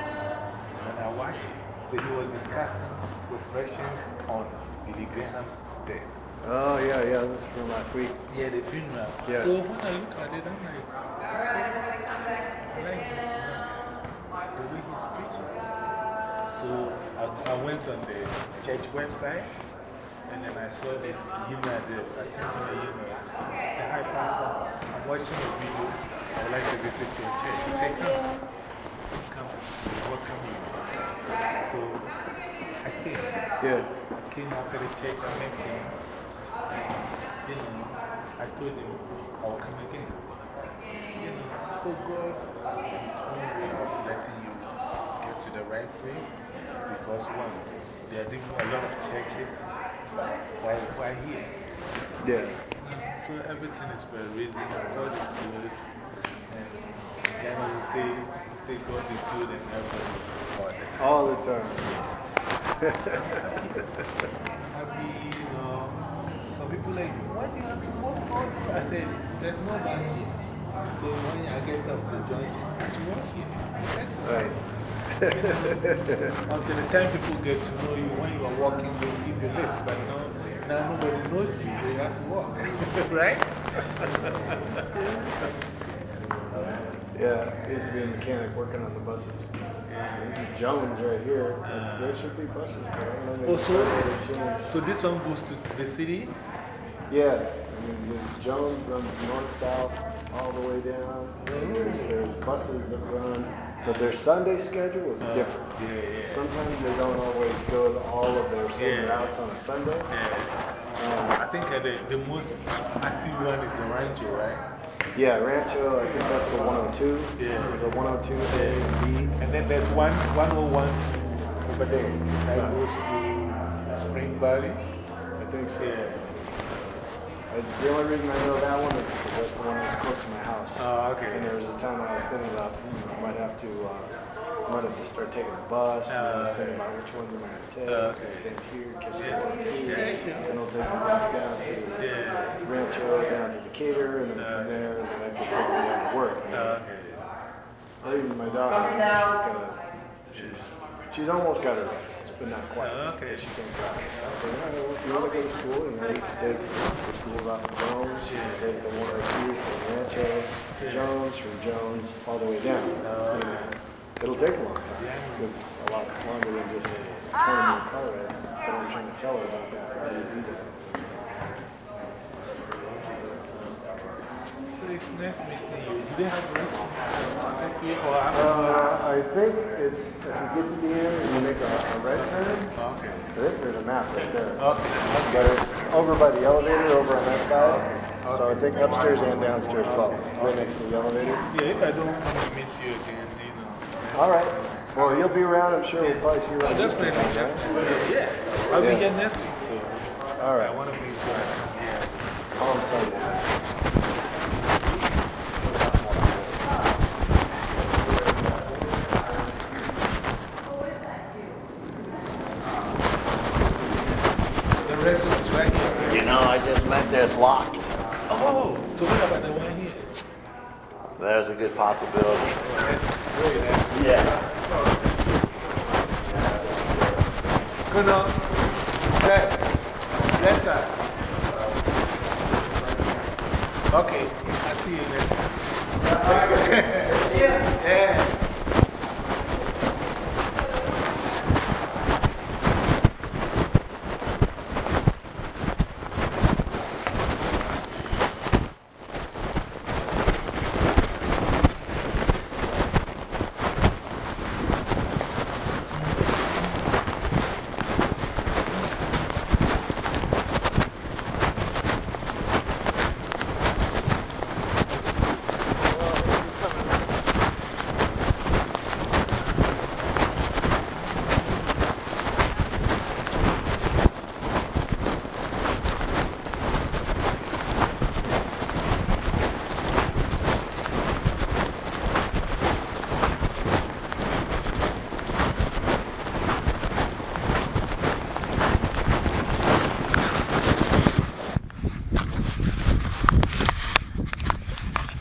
And I watched it. So he was discussing reflections on Billy Graham's death. Oh, yeah, yeah. This is from last week. Yeah, the funeral. Yeah. So when I look at it, I'm like, All right, I like this man, the way he's preaching. So I, I went on the church website and then I saw this email address. I sent him an email. I said, Hi, Pastor, I'm watching a video. I would like to visit your church. He said, Come, come, welcome you. So I came. Yeah. I came after the church, I met him. And, you know, I told him I will come again. You know, so God is His own way of letting you get to the right place. Because one, they are doing a lot of churches. Why, why here? Yeah. So everything is for a reason. God is good. And then we say, we say God is good and good. All the time. happy, you know. Some people like, why do you have to walk all I said, there's no bus. So when I get off the junction, to walk here. Exercise. Until the time people get to know you, when you are walking, they will give you lift. But now, now nobody knows you, so you have to walk. right? Yeah, I used to be a mechanic working on the buses. This is Jones right here. there should be buses there. and then they Oh, so, so this one goes to the city? Yeah, I mean, Jones runs north south all the way down. There's, there's buses that run, but their Sunday schedule is Uh, different. yeah, yeah. Sometimes they don't always go to all of their same Yeah. routes on a Sunday. Um, I think uh, the, the most active one is the Rancho, right? Yeah, Rancho, I think that's the 102. Yeah. The 102 A and B. And then there's one 101 over there that goes to Spring Valley. I think so. Yeah. The only reason I know that one is because that's the one that's close to my house. Oh, okay. And there was a time I was thinking about, you know, I might have to, uh, might have to start taking a bus. and I was thinking okay. about which am I going to take. I okay. stay here, catch the one two. And I'll take back down to. Rancho, down to Decatur, and then from there, and then I could take me down to work. Oh, okay. Or even my daughter, she's got a, she's, she's almost got her license, but not quite. Oh, okay. She can't drive. But, you know, if you want to go to school, you know, you can take the schools off of Jones, you can take the 102 from Rancho to Jones, from Jones all the way down. You know, It'll take a long time, because it's a lot longer than just 20 minute car ride, but I'm trying to tell her about that. How do you do that? So it's nice meeting you. Do they have a restaurant? Take you or Uh, I think it's, if you get to the end and you make a, a right turn, Okay. I think there's a map right there. Okay. But it's over by the elevator, over on that side. So I think upstairs and downstairs both, right next to the elevator. Yeah, if I don't want to meet you again. All right. Well, you'll be around, I'm sure we'll probably see you Oh, around. definitely, this weekend. Yeah. I'll be Yeah. here next week, so. All right. I want to make sure. Yeah. Call him Sunday. The restaurant is right. You know, I just meant there's locked. Oh, so what about the one here? There's a good possibility. Yeah. You know, that, that. Okay, I see you next time. yeah. yeah.